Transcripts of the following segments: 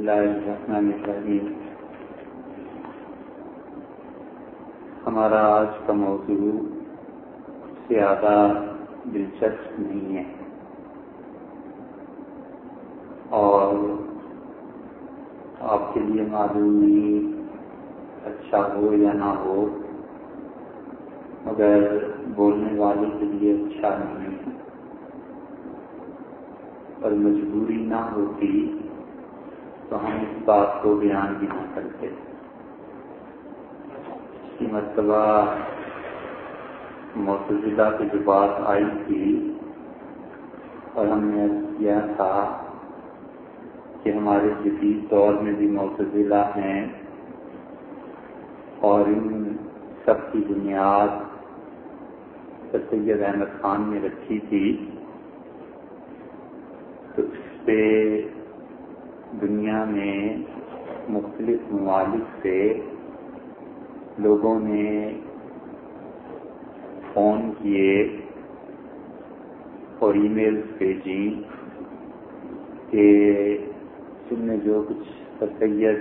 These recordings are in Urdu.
اللہ الرحمن الرحیم۔ ہمارا آج کا موضوع زیادہ دلچسپ نہیں ہے۔ اور آپ کے لیے معلوم نہیں اچھا ہو یا نہ ہو، مگر بولنے والے کے لیے اچھا نہیں۔ ہے اور مجبوری نہ ہوتی تو ہم اس بات کو بیان بھی نہ کرتے۔ مرتبہ متضلہ مطلب کی جو بات آئی تھی، اور ہم نے کیا تھا کہ ہمارے جدید دور میں بھی متضلہ ہیں، اور ان سب کی بنیاد سید احمد خان نے رکھی تھی، تو اس سے دنیا میں مختلف ممالک سے لوگوں نے فون کیے اور ای میل بھیجی کہ تم نے جو کچھ سید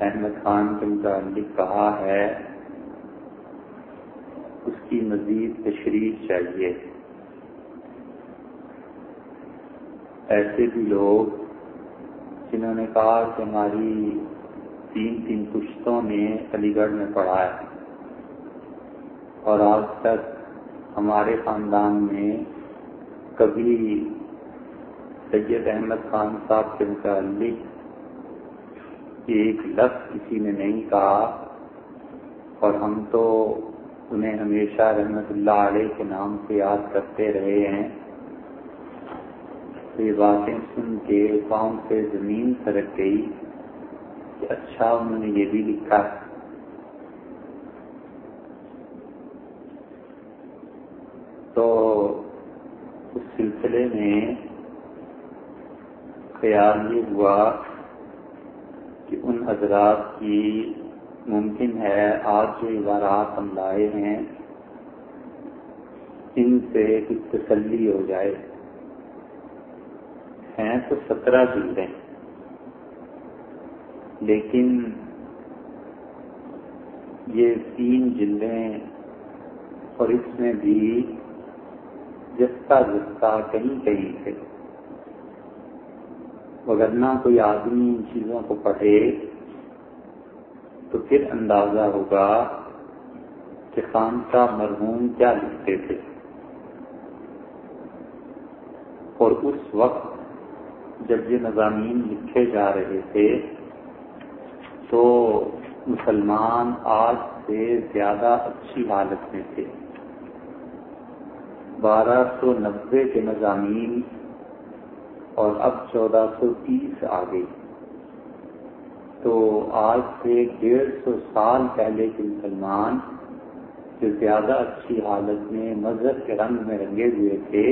احمد خان کے متعلق کہا ہے، اس کی مزید تشریح چاہیے۔ ایسے بھی لوگ جنہوں نے کہا کہ ہماری تین تین پشتوں نے علی گڑھ میں پڑھا ہے۔ اور آج تک ہمارے خاندان میں کبھی سید احمد خان صاحب کے متعلق ایک لفظ کسی نے نہیں کہا، اور ہم تو انہیں ہمیشہ رحمت اللہ علیہ کے نام سے یاد کرتے رہے ہیں۔ تو یہ باتیں سن کے پاؤں سے زمین سرک گئی کہ اچھا انہوں نے یہ بھی لکھا۔ تو اس سلسلے میں خیال یہ ہوا کہ ان حضرات کی ممکن ہے آج جو عبارات ہم لائے ہیں، ان سے کچھ تسلی ہو جائے۔ ہیں تو سترہ جلدیں لیکن یہ تین جلدیں اور اس میں بھی جستا جستا کہیں کہیں سے۔ وغیرہ کوئی آدمی ان چیزوں کو پڑھے تو پھر اندازہ ہوگا کہ خان کا مرحوم کیا لکھتے تھے۔ اور اس وقت جب یہ مضامین لکھے جا رہے تھے، تو مسلمان آج سے زیادہ اچھی حالت میں تھے۔ بارہ سو نبے کے مضامین اور اب چودہ سو تیس آ گئی تو آج سے ڈیڑھ سو سال پہلے کے مسلمان جو زیادہ اچھی حالت میں مذہب کے رنگ میں رنگے ہوئے تھے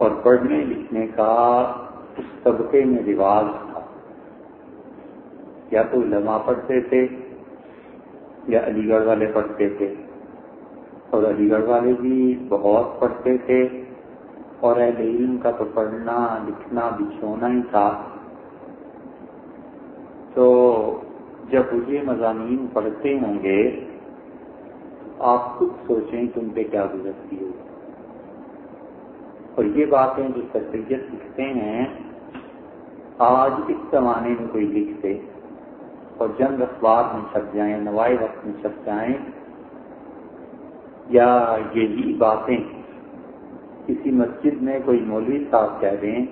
اور پڑھنے لکھنے کا اس طبقے میں رواج تھا۔ یا تو علماء پڑھتے تھے، یا علی گڑھ والے پڑھتے تھے۔ اور علی گڑھ والے بھی بہت پڑھتے تھے۔ اور اہل علم کا تو پڑھنا، لکھنا بچھونا ہی تھا۔ تو جب یہ مضامین پڑھتے ہوں گے آپ خود سوچیں تم پہ کیا گزرتی ہوگی۔ اور یہ باتیں جو سید لکھتے ہیں، آج اس زمانے میں کوئی لکھتے اور جنگ اخبار میں چھپ جائیں نوائی وقت میں چھپ جائیں، یا یہی باتیں کسی مسجد میں کوئی مولوی صاحب کہہ دیں،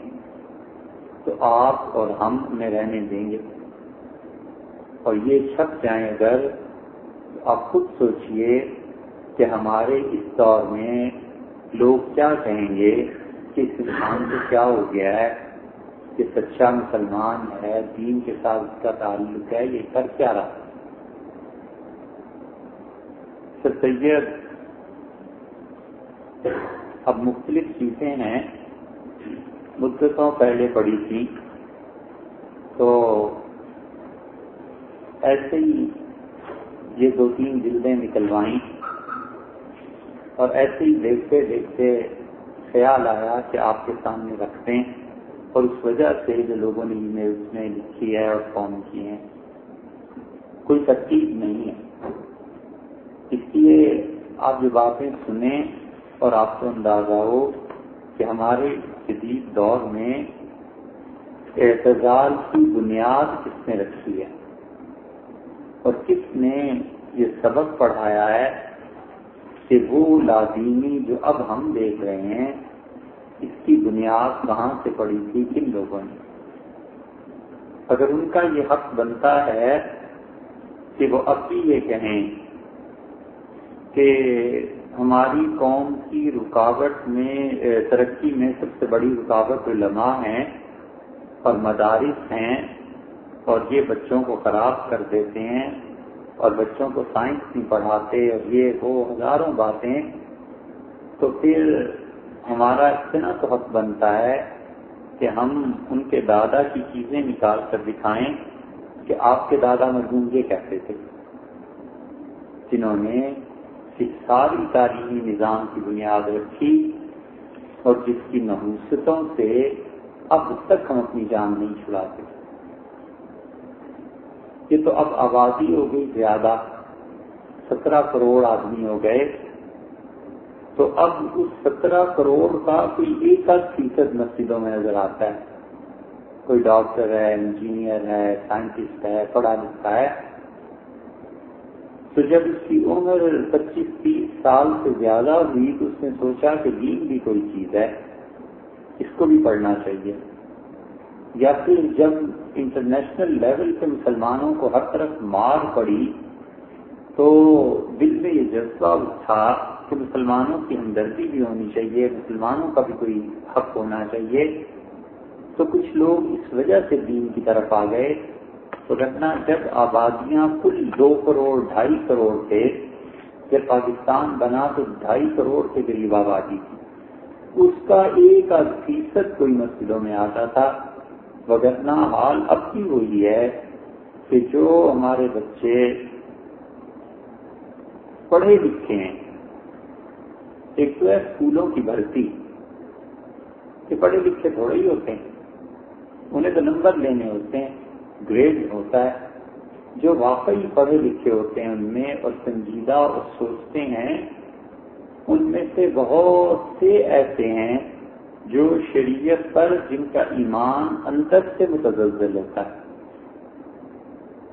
تو آپ اور ہم انہیں رہنے دیں گے۔ اور یہ چھپ جائیں اگر آپ خود سوچئے کہ ہمارے اس دور میں لوگ کیا کہیں گے کہ اس انسان کو کیا ہو گیا ہے کہ سچا مسلمان ہے، دین کے ساتھ اس کا تعلق ہے، یہ کر کیا رہا سر سید، اب مختلف چیزیں ہیں۔ مدتوں پہلے پڑی تھی۔ تو ایسے ہی یہ دو تین جلدیں نکلوائیں۔ اور ایسے ہی دیکھتے دیکھتے خیال آیا کہ آپ کے سامنے رکھتے ہیں اور اس وجہ سے جو لوگوں نے ای میلس میں لکھی ہے اور فارم کیے ہیں، کوئی ترتیب نہیں ہے۔ اس لیے آپ جو باتیں سنیں اور آپ کو اندازہ ہو کہ ہمارے جدید دور میں اعتزال کی بنیاد کس نے رکھی ہے اور کس نے یہ سبق پڑھایا ہے کہ وہ لازمی جو اب ہم دیکھ رہے ہیں، اس کی بنیاد کہاں سے پڑی تھی؟ کن لوگوں نے؟ اگر ان کا یہ حق بنتا ہے کہ وہ اب بھی یہ کہیں کہ ہماری قوم کی رکاوٹ میں ترقی میں سب سے بڑی رکاوٹ علماء ہیں اور مدارس ہیں اور یہ بچوں کو خراب کر دیتے ہیں اور بچوں کو سائنس نہیں پڑھاتے اور یہ وہ ہزاروں باتیں، تو پھر ہمارا اتنا تو حق بنتا ہے کہ ہم ان کے دادا کی چیزیں نکال کر دکھائیں کہ آپ کے دادا مرحوم یہ کہتے تھے۔ جنہوں نے ساری تعلیمی نظام کی بنیاد رکھی اور جس کی نحوستوں سے اب تک ہم اپنی جان نہیں چھڑاتے۔ یہ تو اب آبادی ہو گئی، زیادہ سترہ کروڑ آدمی ہو گئے۔ تو اب اس سترہ کروڑ کا کوئی ایک آدھ فیصد مسجدوں میں نظر آتا ہے۔ کوئی ڈاکٹر ہے، انجینئر ہے، سائنٹسٹ ہے، پڑھا لکھا ہے۔ تو جب اس کی عمر پچیس، تیس سال سے زیادہ ہوئی تو اس نے سوچا کہ دین بھی کوئی چیز ہے، اس کو بھی پڑھنا چاہیے۔ یا پھر جب انٹرنیشنل لیول پہ مسلمانوں کو ہر طرف مار پڑی، تو دل میں یہ جذبہ تھا کہ مسلمانوں کی ہمدردی بھی ہونی چاہیے، مسلمانوں کا بھی کوئی حق ہونا چاہیے۔ تو کچھ لوگ اس وجہ سے دین کی طرف آ گئے۔ تو رکھنا جب آبادیاں کل دو کروڑ، ڈھائی کروڑ تھے، جب پاکستان بنا تو ڈھائی کروڑ کے قریب آبادی تھی۔ اس کا ایک آدھ فیصد کوئی مسجدوں میں آتا تھا۔ وغیرہ حال اب بھی وہی ہے کہ جو ہمارے بچے پڑھے لکھے ہیں، ایک تو ہے اسکولوں کی بھرتی، کہ پڑھے لکھے تھوڑے ہی ہوتے ہیں، انہیں تو نمبر لینے ہوتے ہیں، گریڈ ہوتا ہے، جو واقعی پڑھے لکھے ہوتے ہیں ان میں اور سنجیدہ اور سوچتے ہیں، ان میں سے بہت سے ایسے ہیں جو شریعت پر جن کا ایمان اندر سے متزلزل ہوتا ہے۔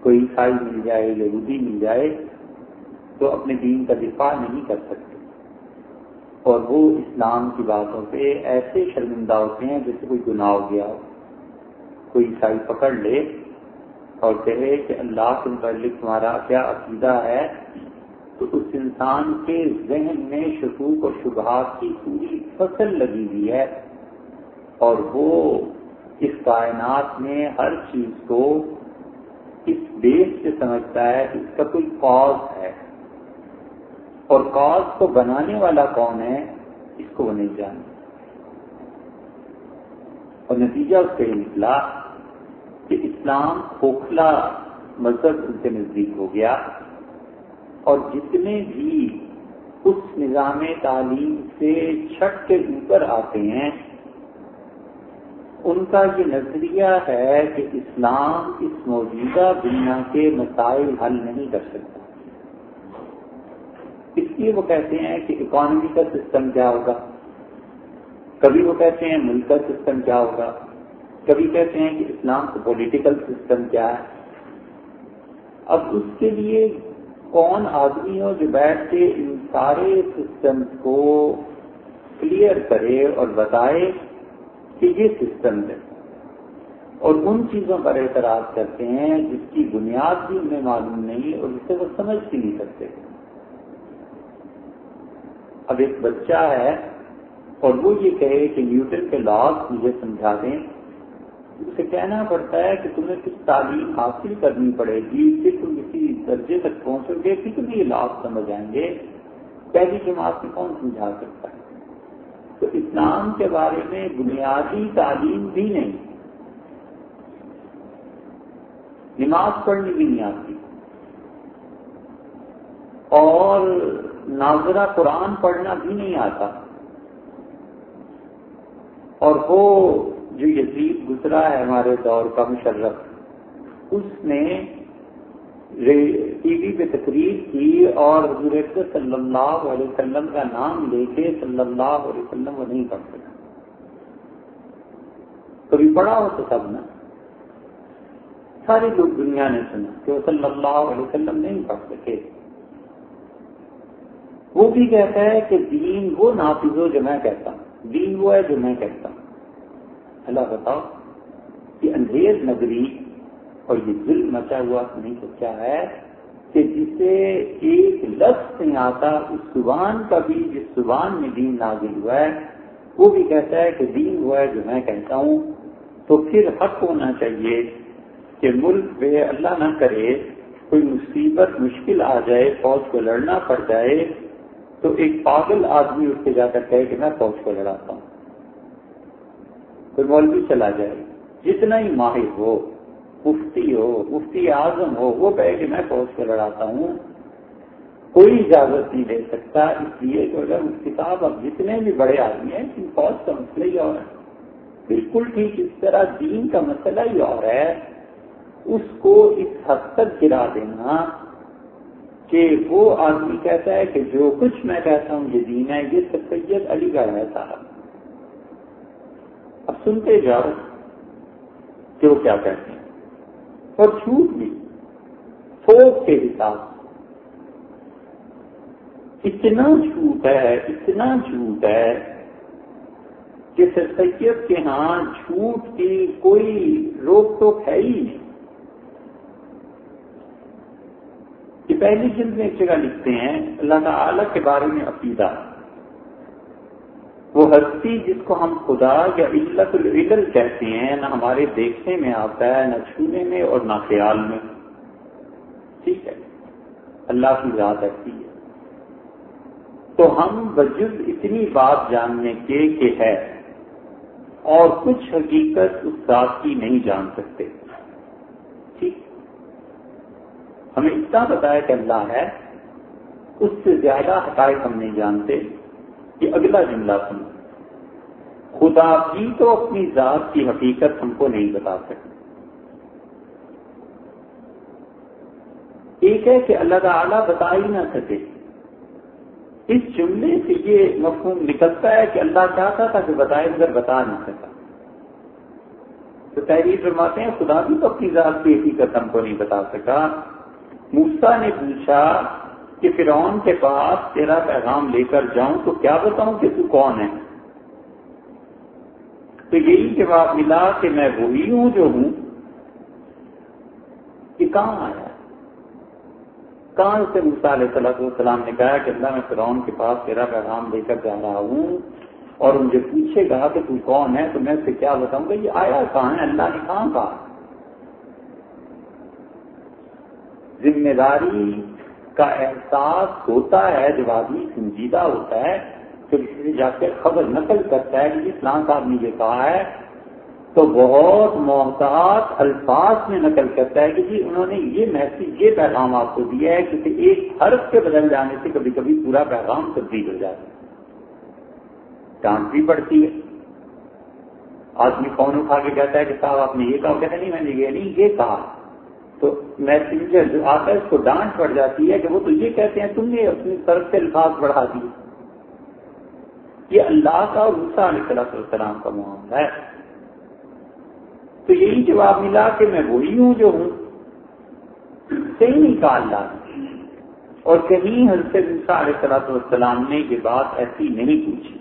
کوئی عیسائی مل جائے، یہودی مل جائے، تو اپنے دین کا دفاع نہیں کر سکتے۔ اور وہ اسلام کی باتوں پہ ایسے شرمندہ ہوتے ہیں جیسے کوئی گناہ ہو گیا ہو۔ کوئی عیسائی پکڑ لے اور کہے کہ اللہ کے متعلق تمہارا کیا عقیدہ ہے، تو اس انسان کے ذہن میں شکوک و شبہات کی پوری فصل لگی ہوئی ہے۔ اور وہ اس کائنات میں ہر چیز کو اس بیس سے سمجھتا ہے، اس کا کوئی کاز ہے۔ اور کاز کو بنانے والا کون ہے، اس کو وہ نہیں جانتا۔ اور نتیجہ اس کا یہ نکلا کہ اسلام کھوکھلا مذہب ان سے نزدیک ہو گیا۔ اور جتنے بھی اس نظام تعلیم سے چھٹ کے اوپر آتے ہیں ان کا یہ نظریہ ہے کہ اسلام اس موجودہ دنیا کے مسائل حل نہیں کر سکتا۔ اس لیے وہ کہتے ہیں کہ اکانومی کا سسٹم کیا ہوگا؟ کبھی وہ کہتے ہیں ملک کا سسٹم کیا ہوگا؟ کبھی کہتے ہیں کہ اسلام کا پولیٹیکل سسٹم کیا ہے؟ اب اس کے لیے کون آدمی ہو جو بیٹھ کے ان سارے سسٹمز کو کلیئر کرے اور بتائے کہ یہ سسٹم ہے۔ اور ان چیزوں پر اعتراض کرتے ہیں جس کی بنیاد بھی انہیں معلوم نہیں اور جسے وہ سمجھ بھی نہیں سکتے۔ اب ایک بچہ ہے اور وہ یہ کہے کہ نیوٹن کے لاس مجھے سمجھا دیں۔ اسے کہنا پڑتا ہے کہ تمہیں کچھ تعلیم حاصل کرنی پڑے گی، پھر تم کسی درجے تک پہنچو گے، پھر تم یہ لاس سمجھ آئیں گے۔ پہلی جماعت میں کون سمجھا سکتا ہے؟ تو اسلام کے بارے میں بنیادی تعلیم بھی نہیں۔ نماز پڑھنی بھی نہیں آتی۔ اور ناظرہ قرآن پڑھنا بھی نہیں آتا۔ اور وہ جو یزید گزرا ہے ہمارے دور کا مشرف، اس نے ٹی وی پہ تقریر کی اور حضور صلی اللہ علیہ وسلم کا نام لے کے صلی اللہ علیہ وسلم وہ نہیں پڑھ سکا کبھی پڑھا ہو تو سب نا۔ ساری لوگ دنیا نے سنا کہ وہ صلی اللہ علیہ وسلم نہیں پڑھ سکے۔ وہ بھی کہتا ہے کہ دین وہ نافذ ہو جو میں کہتا ہوں دین وہ ہے جو میں کہتا ہوں اللہ بتاؤ کہ انگریز نگری اور یہ ظلم مچا ہوا نہیں سچا ہے کہ جسے ایک لفظ نہیں آتا، اس زبان کا بھی، جس زبان میں دین نازل ہوا ہے، وہ بھی کہتا ہے کہ دین وہ ہے جو میں کہتا ہوں۔ تو پھر حق ہونا چاہیے کہ ملک میں اللہ نہ کرے، کوئی مصیبت مشکل آ جائے، فوج کو لڑنا پڑ جائے، تو ایک پاگل آدمی اٹھ کے جا کر کہے کہ میں فوج کو لڑاتا ہوں۔ کوئی مولوی چلا جائے۔ جتنا ہی ماہر ہو مفتی ہو، مفتی اعظم ہو، وہ کہے کہ میں فوج کو لڑاتا ہوں، کوئی اجازت نہیں دے سکتا، اس لیے کہ اگر مفتی صاحب اب جتنے بھی بڑے آدمی ہیں کہ فوج کا مسئلہ ہی اور ہے۔ بالکل ٹھیک، اس طرح دین کا مسئلہ ہی اور ہے۔ اس کو اس حد تک گرا دینا کہ وہ آدمی کہتا ہے کہ جو کچھ میں کہتا ہوں، یہ دین ہے، یہ سب سید علی گڑھ ہے صاحب۔ اب سنتے جاؤ کہ وہ کیا کہتے ہیں۔ اور چھوٹ بھی تھوک کے حساب اتنا جھوٹ ہے، اتنا جھوٹ ہے کہ سر سید کے ہاں جھوٹ کی کوئی روک ٹوک ہے ہی نہیں۔ یہ پہلی جلد میں ایک جگہ لکھتے ہیں، اللہ تعالی کے بارے میں عقیدہ۔ وہ ہستی جس کو ہم خدا یا علت العدل کہتے ہیں، نہ ہمارے دیکھنے میں آتا ہے، نہ چھونے میں اور نہ خیال میں۔ ٹھیک ہے۔ اللہ کی ذات ایسی ہے۔ تو ہم بجز اتنی بات جاننے کے کہ ہے، اور کچھ حقیقت اس ذات کی نہیں جان سکتے۔ ٹھیک۔ ہمیں اتنا بتایا کہ اللہ ہے، اس سے زیادہ حقائق ہم نہیں جانتے۔ یہ اگلا جملہ سن خدا بھی تو اپنی ذات کی حقیقت ہم کو نہیں بتا سکتے ایک ہے کہ اللہ تعالیٰ بتا ہی نہ سکے۔ اس جملے سے یہ مفہوم نکلتا ہے کہ اللہ چاہتا تھا کہ بتائے مگر بتا نہیں سکا۔ تو تحریر فرماتے ہیں، خدا بھی تو اپنی ذات کی حقیقت ہم کو نہیں بتا سکا۔ موسا نے پوچھا کہ فرعون کے پاس تیرا پیغام لے کر جاؤں تو کیا بتاؤں کہ تو کون ہے؟ تو یہی جواب ملا کہ میں وہی ہوں جو ہوں۔ کہ کہاں آیا؟ کہاں سے موسا علیہ صلاح السلام نے کہا کہ اللہ میں فرعون کے پاس تیرا پیغام لے کر جا رہا ہوں اور مجھے پوچھے گا کہ تو کون ہے تو میں اسے کیا بتاؤں گا؟ یہ آیا کہاں ہے؟ اللہ نے کہاں کہا؟ ذمہ داری کا احساس ہوتا ہے، جب آدمی سنجیدہ ہوتا ہے تو کسی سے جا کے خبر نقل کرتا ہے کہ اسلام صاحب نے یہ کہا ہے، تو بہت محتاط الفاظ میں نقل کرتا ہے کہ جی انہوں نے یہ میسج یہ پیغام آپ کو دیا ہے کہ ایک حرف کے بدل جانے سے کبھی کبھی پورا پیغام تبدیل ہو جاتا ہے۔ ڈانٹ بھی پڑتی ہے۔ آدمی فون اٹھا کے کہتا ہے کہ صاحب آپ نے یہ کہا کہتے نہیں، میں نے یہ نہیں، یہ کہا۔ تو میسنجر جو آتا ہے، اس کو ڈانٹ پڑ جاتی ہے کہ وہ تو یہ کہتے ہیں، تم نے اپنی طرف سے الفاظ بڑھا دیے۔ یہ اللہ کا اور غصہ علیہ السلام کا معاملہ ہے۔ تو یہی جواب ملا کہ میں وہی ہوں جو ہوں۔ صحیح نہیں کہا اللہ نے۔ اور کہیں حضرت غصہ علیہ السلام نے یہ بات ایسی نہیں پوچھی۔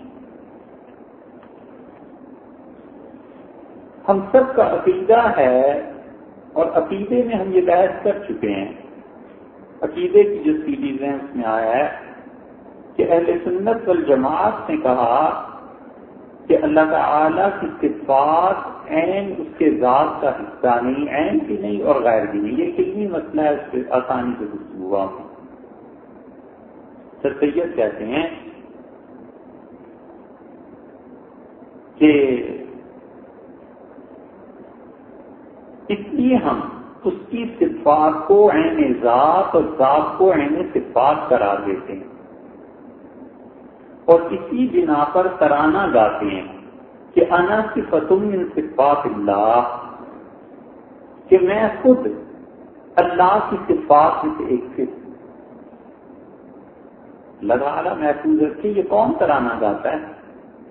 ہم سب کا عقیدہ ہے اور عقیدے میں ہم یہ بحث کر چکے ہیں۔ عقیدے کی جو سیریز ہیں اس میں آیا ہے کہ اہل سنت والجماعت نے کہا کہ اللہ تعالی کی صفات عین اس کے ذات کا حصہ نہیں، عین بھی نہیں اور غیر بھی نہیں۔ یہ کتنی مسئلہ ہے اس سے آسانی سے گفتگو ہوا۔ سر سید کہتے ہیں کہ اس لیے ہم اس کی صفات کو عین ذات اور ذات کو عین صفات قرار دیتے ہیں اور اسی بنا پر ترانہ گاتے ہیں کہ انا صفت من صفات اللہ کہ میں خود اللہ کی صفات میں سے ایک صرف لگا رہا محفوظ رکھے یہ کون ترانا گاتا ہے؟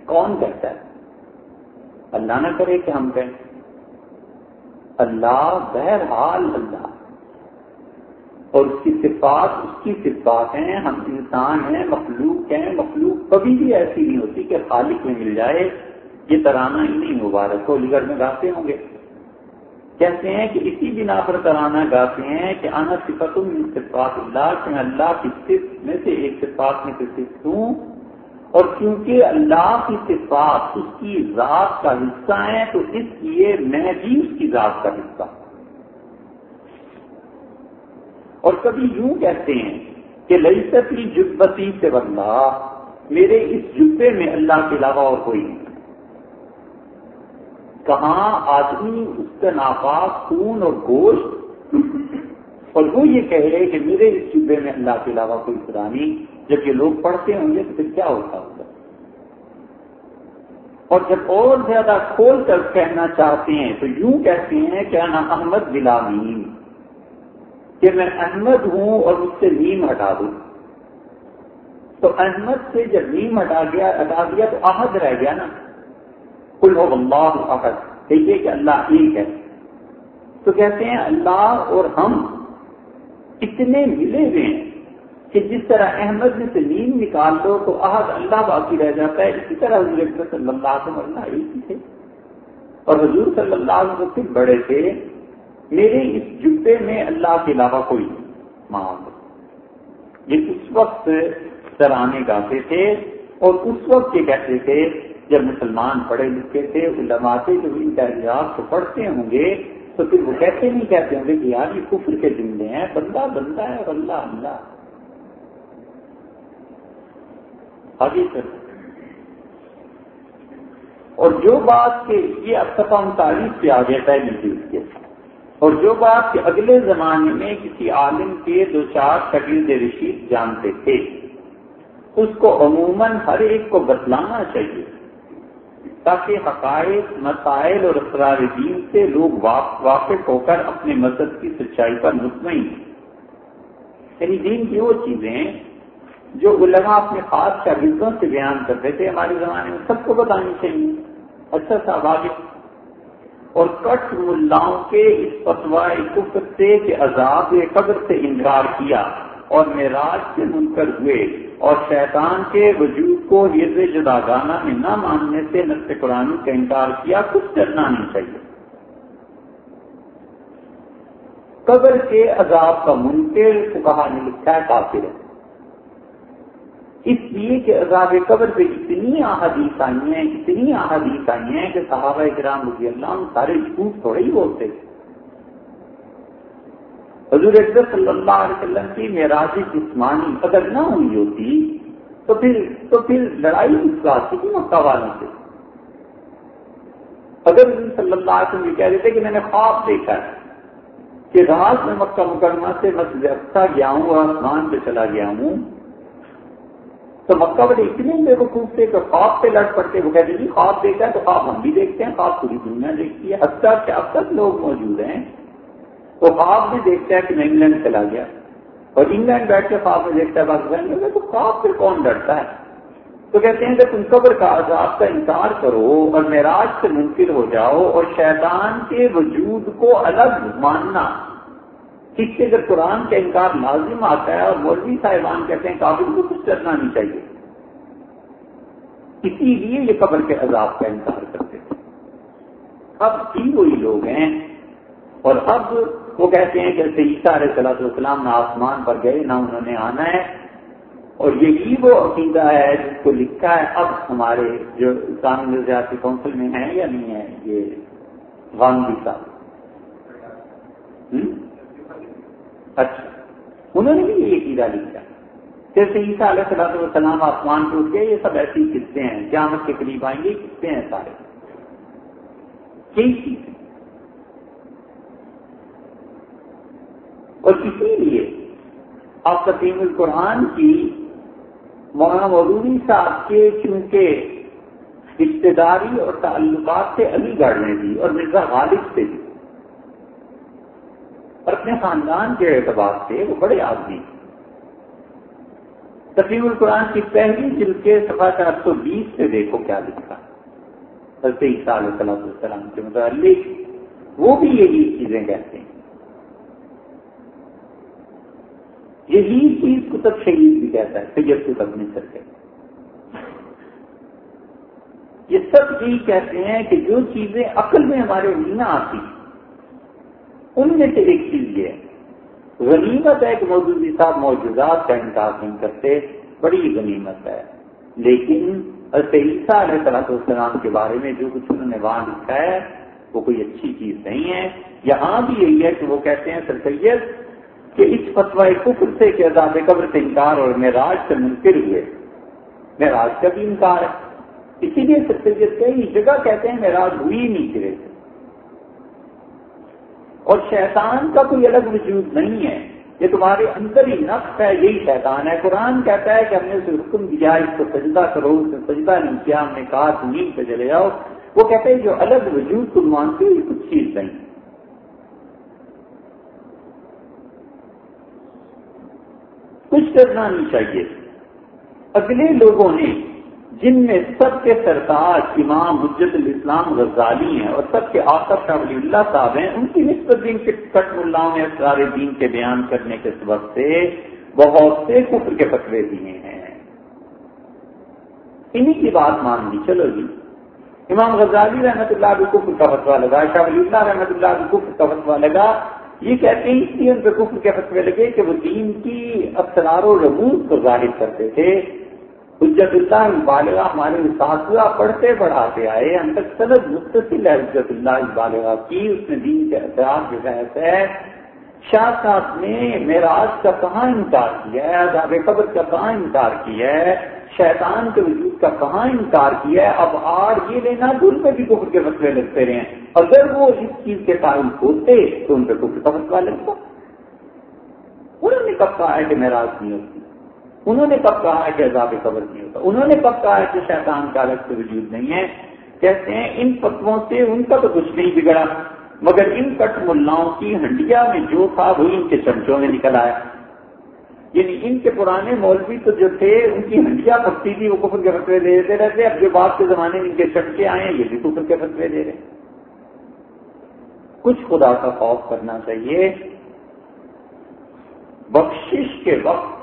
کون کہتا ہے؟ اللہ نہ کرے کہ ہم کہیں۔ اللہ بہرحال اللہ اور اس کی صفات، اس کی صفات ہیں ہم انسان ہیں، مخلوق ہیں۔ مخلوق کبھی بھی ایسی نہیں ہوتی کہ خالق میں مل جائے۔ یہ ترانہ ہی نہیں مبارک کو علی گڑھ میں گاتے ہوں گے۔ کہتے ہیں کہ اسی بنا پر ترانہ گاتے ہیں کہ آنا صفت صفات اللہ، کہ میں اللہ کی صفت میں سے ایک صفات میں سے صفت ہوں۔ اور کیونکہ اللہ کی صفات اس کی ذات کا حصہ ہے تو اس لیے میں بھی اس کی ذات کا حصہ اور کبھی یوں کہتے ہیں کہ لئی سکی جبتی سے بندہ میرے اس جبے میں اللہ کے علاوہ اور کوئی نہیں۔ کہاں آدمی اس کا ناپاک خون اور گوشت، اور وہ یہ کہہ رہے کہ میرے اس صوبے میں اللہ کے علاوہ کوئی خدا نہیں۔ جب یہ لوگ پڑھتے ہوں گے تو پھر کیا ہوتا ہوگا؟ اور جب اور زیادہ کھول کر کہنا چاہتے ہیں تو یوں کہتے ہیں کہ انا احمد بلامین کہ میں احمد ہوں اور اس سے نیم ہٹا دوں۔ تو احمد سے جب نیم ہٹا گیا، ہٹا دیا تو عہد رہ گیا نا۔ کل ہو اللہ احد دیکھیے کہ اللہ ایک ہے۔ تو کہتے ہیں اللہ اور ہم اتنے ملے ہوئے ہیں۔ کہ جس طرح احمد میں سے نیند نکال دو تو عہد اللہ باقی رہ جاتا ہے۔ اسی طرح حضور صلی اللہ علیہ اللہ ایک ہی تھے۔ اور حضور صلی اللہ علیہ وسلم پھر بڑے تھے۔ میرے اس جبے میں اللہ کے علاوہ کوئی نہیں۔ ماں یہ اس وقت سرانے گاتے تھے اور اس وقت یہ کہتے تھے جب مسلمان پڑھے لکھے تھے، علماء سے جب ان کو پڑھتے ہوں گے، تو پھر وہ کیسے نہیں کہتے ہوں گے کہ یار یہ کفر کے جملے ہیں، بندہ بندہ ہے اور اللہ اللہ۔ آگے اور جو بات کہ یہ اب تعریف سے آگے طے نہیں اس کے اور جو بات کہ اگلے زمانے میں کسی عالم کے دو چار شکیل رشید جانتے تھے، اس کو عموماً ہر ایک کو بتلانا چاہیے تاکہ حقائق، مسائل اور اسرار دین سے لوگ واقف ہو کر اپنے مذہب کی سچائی پر مطمئن یعنی دین کی وہ چیزیں جو علماء اپنے خاص شاگردوں سے بیان کرتے تھے ہمارے زمانے میں، سب کو بتانی چاہیے۔ اچھا صاحب آگے اور کٹ ملاؤں کے اس پتوائے کفر سے کہ عذاب قبر سے انکار کیا اور معراج سے منکر ہوئے اور شیطان کے وجود کو یہ جدا گانا میں نہ ماننے سے نقص قرآن کا انکار کیا، کچھ کرنا نہیں چاہیے۔ قبر کے عذاب کا منکر کہا نے لکھا ہے کافر ہے۔ لیے کہ عذاب قبر پہ اتنی احادیث آئی ہیں، اتنی احادیث آئی ہیں کہ صحابہ کرام رضی اللہ سارے جھوٹ تھوڑے ہی بولتے تھے۔ حضور اکبر صلی اللہ علیہ وسلم کی معراج جسمانی اگر نہ ہوئی ہوتی، تو پھر تو پھر لڑائی اس بات کی مکہ والوں سے۔ اگر صلی اللہ علیہ وسلم یہ کہہ دیتے کہ میں نے خواب دیکھا ہے کہ رات میں مکہ مکرمہ سے مسجد اقسا گیا ہوں اور آسمان پہ چلا گیا ہوں تو مکہ والے اتنے بے وقوف تھے کہ خواب پہ لڑ پڑتے، وہ کہتے جی خواب دیکھا ہے تو خواب ہم بھی دیکھتے ہیں، خواب پوری دنیا دیکھتی ہے۔ حتیٰ کہ اب تک لوگ موجود ہیں تو خواب بھی دیکھتا ہے کہ میں انگلینڈ چلا گیا۔ اور انگلینڈ بیٹھ کے خواب میں دیکھتا ہے پاکستان میں تو خواب پھر کون ڈرتا ہے؟ تو کہتے ہیں کہ تم قبر کا عذاب کا انکار کرو اور معراج سے منکر ہو جاؤ اور شیطان کے وجود کو الگ ماننا۔ اس سے اگر قرآن کا انکار لازم آتا ہے اور مولوی صاحبان کہتے ہیں کافی کو کچھ کرنا نہیں چاہیے۔ اسی لیے یہ قبر کے عذاب کا انکار کرتے تھے اب بھی وہی لوگ ہیں اور اب وہ کہتے ہیں کہ عیسیٰ علیہ صلاح السلام نہ آسمان پر گئے، نہ انہوں نے آنا ہے۔ اور یہی وہ عقیدہ ہے جس کو لکھا ہے۔ اب ہمارے جو اسلامی نظریاتی کونسل میں ہیں یا نہیں ہے یہ غانگی صاحب۔ اچھا۔ انہوں نے بھی یہ عقیدہ لکھا۔ جیسے عیسیٰ علیہ صلاح السلام آسمان پہ اٹھ گئے، یہ سب ایسی قصے ہیں۔ قیامت کے قریب آئیں گے، قصے ہیں سارے۔ یہی چیز اور اسی لیے آپ تقیم القرآن کی مولانا مودودی صاحب کے چونکہ رشتے داری اور تعلقات سے علی گڑھ میں بھی اور مرزا غالب سے بھی اور اپنے خاندان کے اعتبار سے وہ بڑے آدمی تقیم القرآن کی پہلی جلد کے سفا چار سو بیس سے دیکھو کیا لکھا۔ حضرت عیسیٰ علیہ صلاح السلام کے متعلق وہ بھی یہی چیزیں کہتے ہیں۔ یہی چیز کتب شہید بھی کہتا ہے، سید کتب مصر کے یہ سب یہی کہتے ہیں کہ جو چیزیں عقل میں ہمارے نہ آتی ان میں سے ایک چیز یہ ہے۔ غنیمت ہے کہ مودودی صاحب موجودات کا انکار نہیں کرتے، بڑی غنیمت ہے۔ لیکن عیسیٰ علیہ صلاح السلام کے بارے میں جو کچھ انہوں نے وہاں لکھا ہے، وہ کوئی اچھی چیز نہیں ہے۔ یہاں بھی یہی ہے کہ وہ کہتے ہیں، سر سید، کہ اس فتوی کفر سے کہ عذاب قبر سے انکار اور معراج سے منکر ہوئے۔ معراج کا بھی انکار ہے۔ اسی لیے سر سید کئی جگہ کہتے ہیں معراج ہوئی نہیں کرے اور شیطان کا کوئی الگ وجود نہیں ہے۔ یہ تمہارے اندر ہی نقص ہے، یہی شیطان ہے۔ قرآن کہتا ہے کہ ہم نے اسے حکم دیا، اس کو سجدہ کرو، اس نے سجدہ نہیں کیا، ہم نے کہا نیند پہ چلے جاؤ۔ وہ کہتے ہیں جو الگ وجود تم مانتے ہو، یہ کچھ چیز نہیں۔ کچھ کرنا نہیں چاہیے۔ اگلے لوگوں نے جن میں سب کے سرتاج امام حجت الاسلام غزالی ہیں اور سب کے آصف شاہ ولی اللہ صاحب ہیں، ان کی نسبت دین کے کٹ ملاؤں نے اسرار دین کے بیان کرنے کے سبب سے بہت سے کفر کے فتوے دیے ہیں۔ انہی کی بات مان لی، چلو جی۔ امام غزالی رحمت اللہ علیہ کفر کا فتوا لگا، شاہ ولی اللہ رحمت اللہ علیہ کفر کا فتوا لگا۔ یہ کہتے ہیں، اس لیے ان پہ کفر کے فتوے لگے کہ وہ دین کی افسرار و رموز کو ظاہر کرتے تھے۔ حجت اللہ بالغ ہمارے اساتذہ پڑھتے پڑھاتے آئے، ہم تک سند متصل ہے حجت اللہ بالغ کی، اس نے دین کے احتیاط جو ہے۔ شاہ صاحب نے معراج کا کہاں انکار کیا ہے؟ عذاب قبر کا کہاں انکار کیا ہے؟ شیطان کے وجود کا کہاں انکار کیا ہے؟ اب آڑ یہ لینا تو ان پہ بھی کفر کے مسئلے لگتے رہے ہیں۔ اگر وہ اس چیز کے قائم ہوتے تو ان پہ کفر کا مسئلہ لگتا۔ انہوں نے کب کہا ہے کہ معراج نہیں ہوتی انہوں نے کب کہا ہے کہ عذاب قبر نہیں ہوتا۔ انہوں نے کب کہا ہے کہ شیطان کا الگ سے وجود نہیں ہے۔ کہتے ہیں ان فتووں سے ان کا تو کچھ نہیں بگڑا، مگر ان کٹ ملاؤں کی ہنڈیا میں جو تھا وہی ان کے چمچوں میں نکل آیا۔ یعنی ان کے پرانے مولوی تو جو تھے، ان کی ہنڈیا پکتی تھی، وہ کفر کے فتوے دے دیتے رہتے۔ اب جو بات کے زمانے میں ان کے چمچے آئے ہیں، یہ بھی کفر کے فتوے دے رہے۔ کچھ خدا کا خوف کرنا چاہیے۔ بخشش کے وقت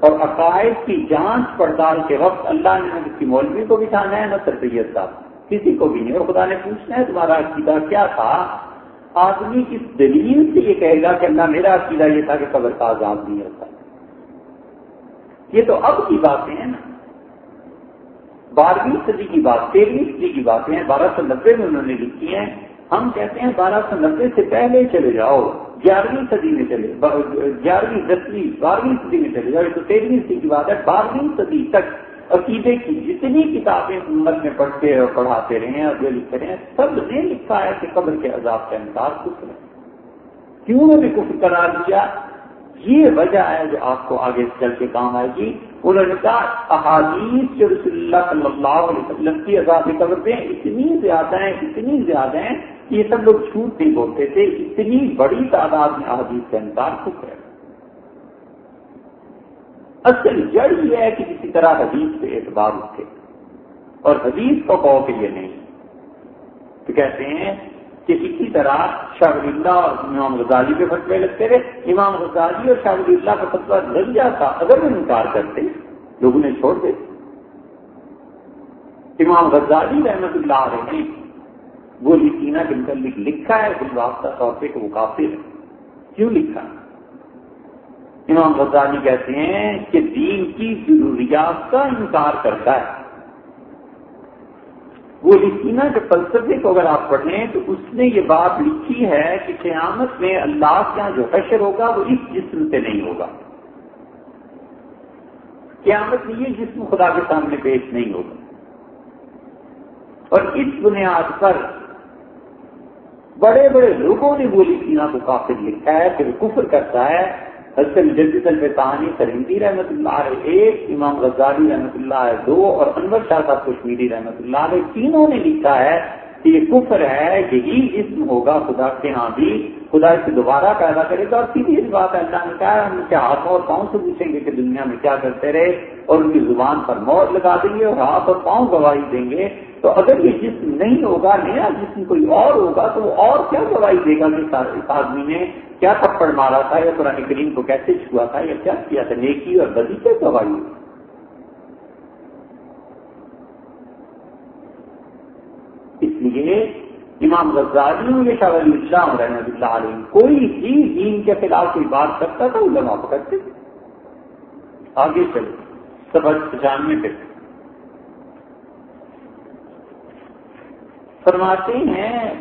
اور عقائد کی جانچ پڑتال کے وقت اللہ نے کسی مولوی کو بٹھانا ہے نہ سرسید صاحب کسی کو بھی نہیں۔ اور خدا نے پوچھنا ہے، تمہارا عقیدہ کیا تھا؟ آدمی کس دلیل سے یہ کہے گا کہ اللہ، میرا عقیدہ یہ تھا کہ قبر کا آزاد نہیں ہوتا۔ یہ تو اب کی باتیں ہیں نا۔ بارہویں صدی کی بات، تیرہویں صدی کی باتیں ہیں۔ بارہ سو نبے میں انہوں نے لکھی ہیں۔ ہم کہتے ہیں بارہ سو نبے سے پہلے چلے جاؤ، گیارہویں صدی میں چلے گیارہویں دسویں بارہویں صدی میں چلے جاؤ تو تیرہویں صدی کی بات ہے، بارہویں صدی تک عقیدے کی جتنی کتابیں امت میں پڑھتے اور پڑھاتے رہے ہیں اور جو لکھتے رہے ہیں، سب نے لکھا ہے کہ قبر کے عذاب کا انکار کچھ کیوں نے بھی کچھ قرار دیا؟ یہ وجہ ہے جو آپ کو آگے چل کے کام آئے گی۔ انہوں نے کہا، احادیث جو رسول اللہ صلی اللہ علیہ وسلم کی عذاب قبر پہ اتنی زیادہ ہیں، اتنی زیادہ ہیں کہ یہ سب لوگ چھوٹ نہیں بولتے تھے، اتنی بڑی تعداد میں احادیث کا انکار کچھ ہے۔ اصل جڑ یہ ہے کہ کسی طرح حدیث پہ اعتبار اٹھے اور حدیث کو کہو کہ یہ نہیں۔ تو کہتے ہیں کہ اسی طرح شاہ اللہ اور امام غزالی پہ فتوے لگتے رہے۔ امام غزالی اور شاہ اللہ کا فتوا لگ جاتا اگر وہ انکار کرتے لوگ انہیں چھوڑ دیتے امام غزالی رحمت اللہ علیہ وہ لکینا کے متعلق لکھا ہے اس واسطہ طور پہ کہ وہ کافر ہے۔ کیوں لکھا؟ امام غزالی کہتے ہیں کہ دین کی ضروریات کا انکار کرتا ہے۔ وہ لکھینا کے فلسفے کو اگر آپ پڑھیں تو اس نے یہ بات لکھی ہے کہ قیامت میں اللہ کا جو حشر ہوگا وہ اس جسم سے نہیں ہوگا۔ قیامت میں یہ جسم خدا کے سامنے پیش نہیں ہوگا۔ اور اس بنیاد پر بڑے بڑے لوگوں نے وہ لکھینا کو کافر لکھا ہے، پھر کفر کرتا ہے۔ حضرت مجدد الفانی سرندی رحمۃ اللہ علیہ، ایک امام غزالی رحمۃ اللہ علیہ، دو اور انور شاہ صاحب کشمیری رحمۃ اللہ علیہ، تینوں نے لکھا ہے کہ یہ کفر ہے یہی اسم ہوگا، خدا کے ہاں بھی، خدا اسے دوبارہ پیدا کرے گا اور سیدھی اس بات اللہ نے کہا ہم کیا ہاتھوں اور پاؤں سے پوچھیں گے کہ دنیا میں کیا کرتے رہے اور ان کی زبان پر مور لگا دیں گے اور ہاتھ اور پاؤں گواہی دیں گے۔ تو اگر یہ جسم نہیں ہوگا، نیا جسم کوئی اور ہوگا، تو وہ اور کیا گواہی دے گا کہ اس آدمی نے کیا تھپڑ مارا تھا یا قرآن کریم کو کیسے چھوا تھا یا کیا کیا تھا؟ نیکی اور بدی کیا گواہی اس لیے امام غزالیوں یہ شاہ ولی اسلام رحمۃ اللہ علیہ کوئی بھی دین کے خلاف کوئی بات کرتا تھا وہ پکڑتے آگے چلے سبق جاننے پہ۔ فرماتے ہیں،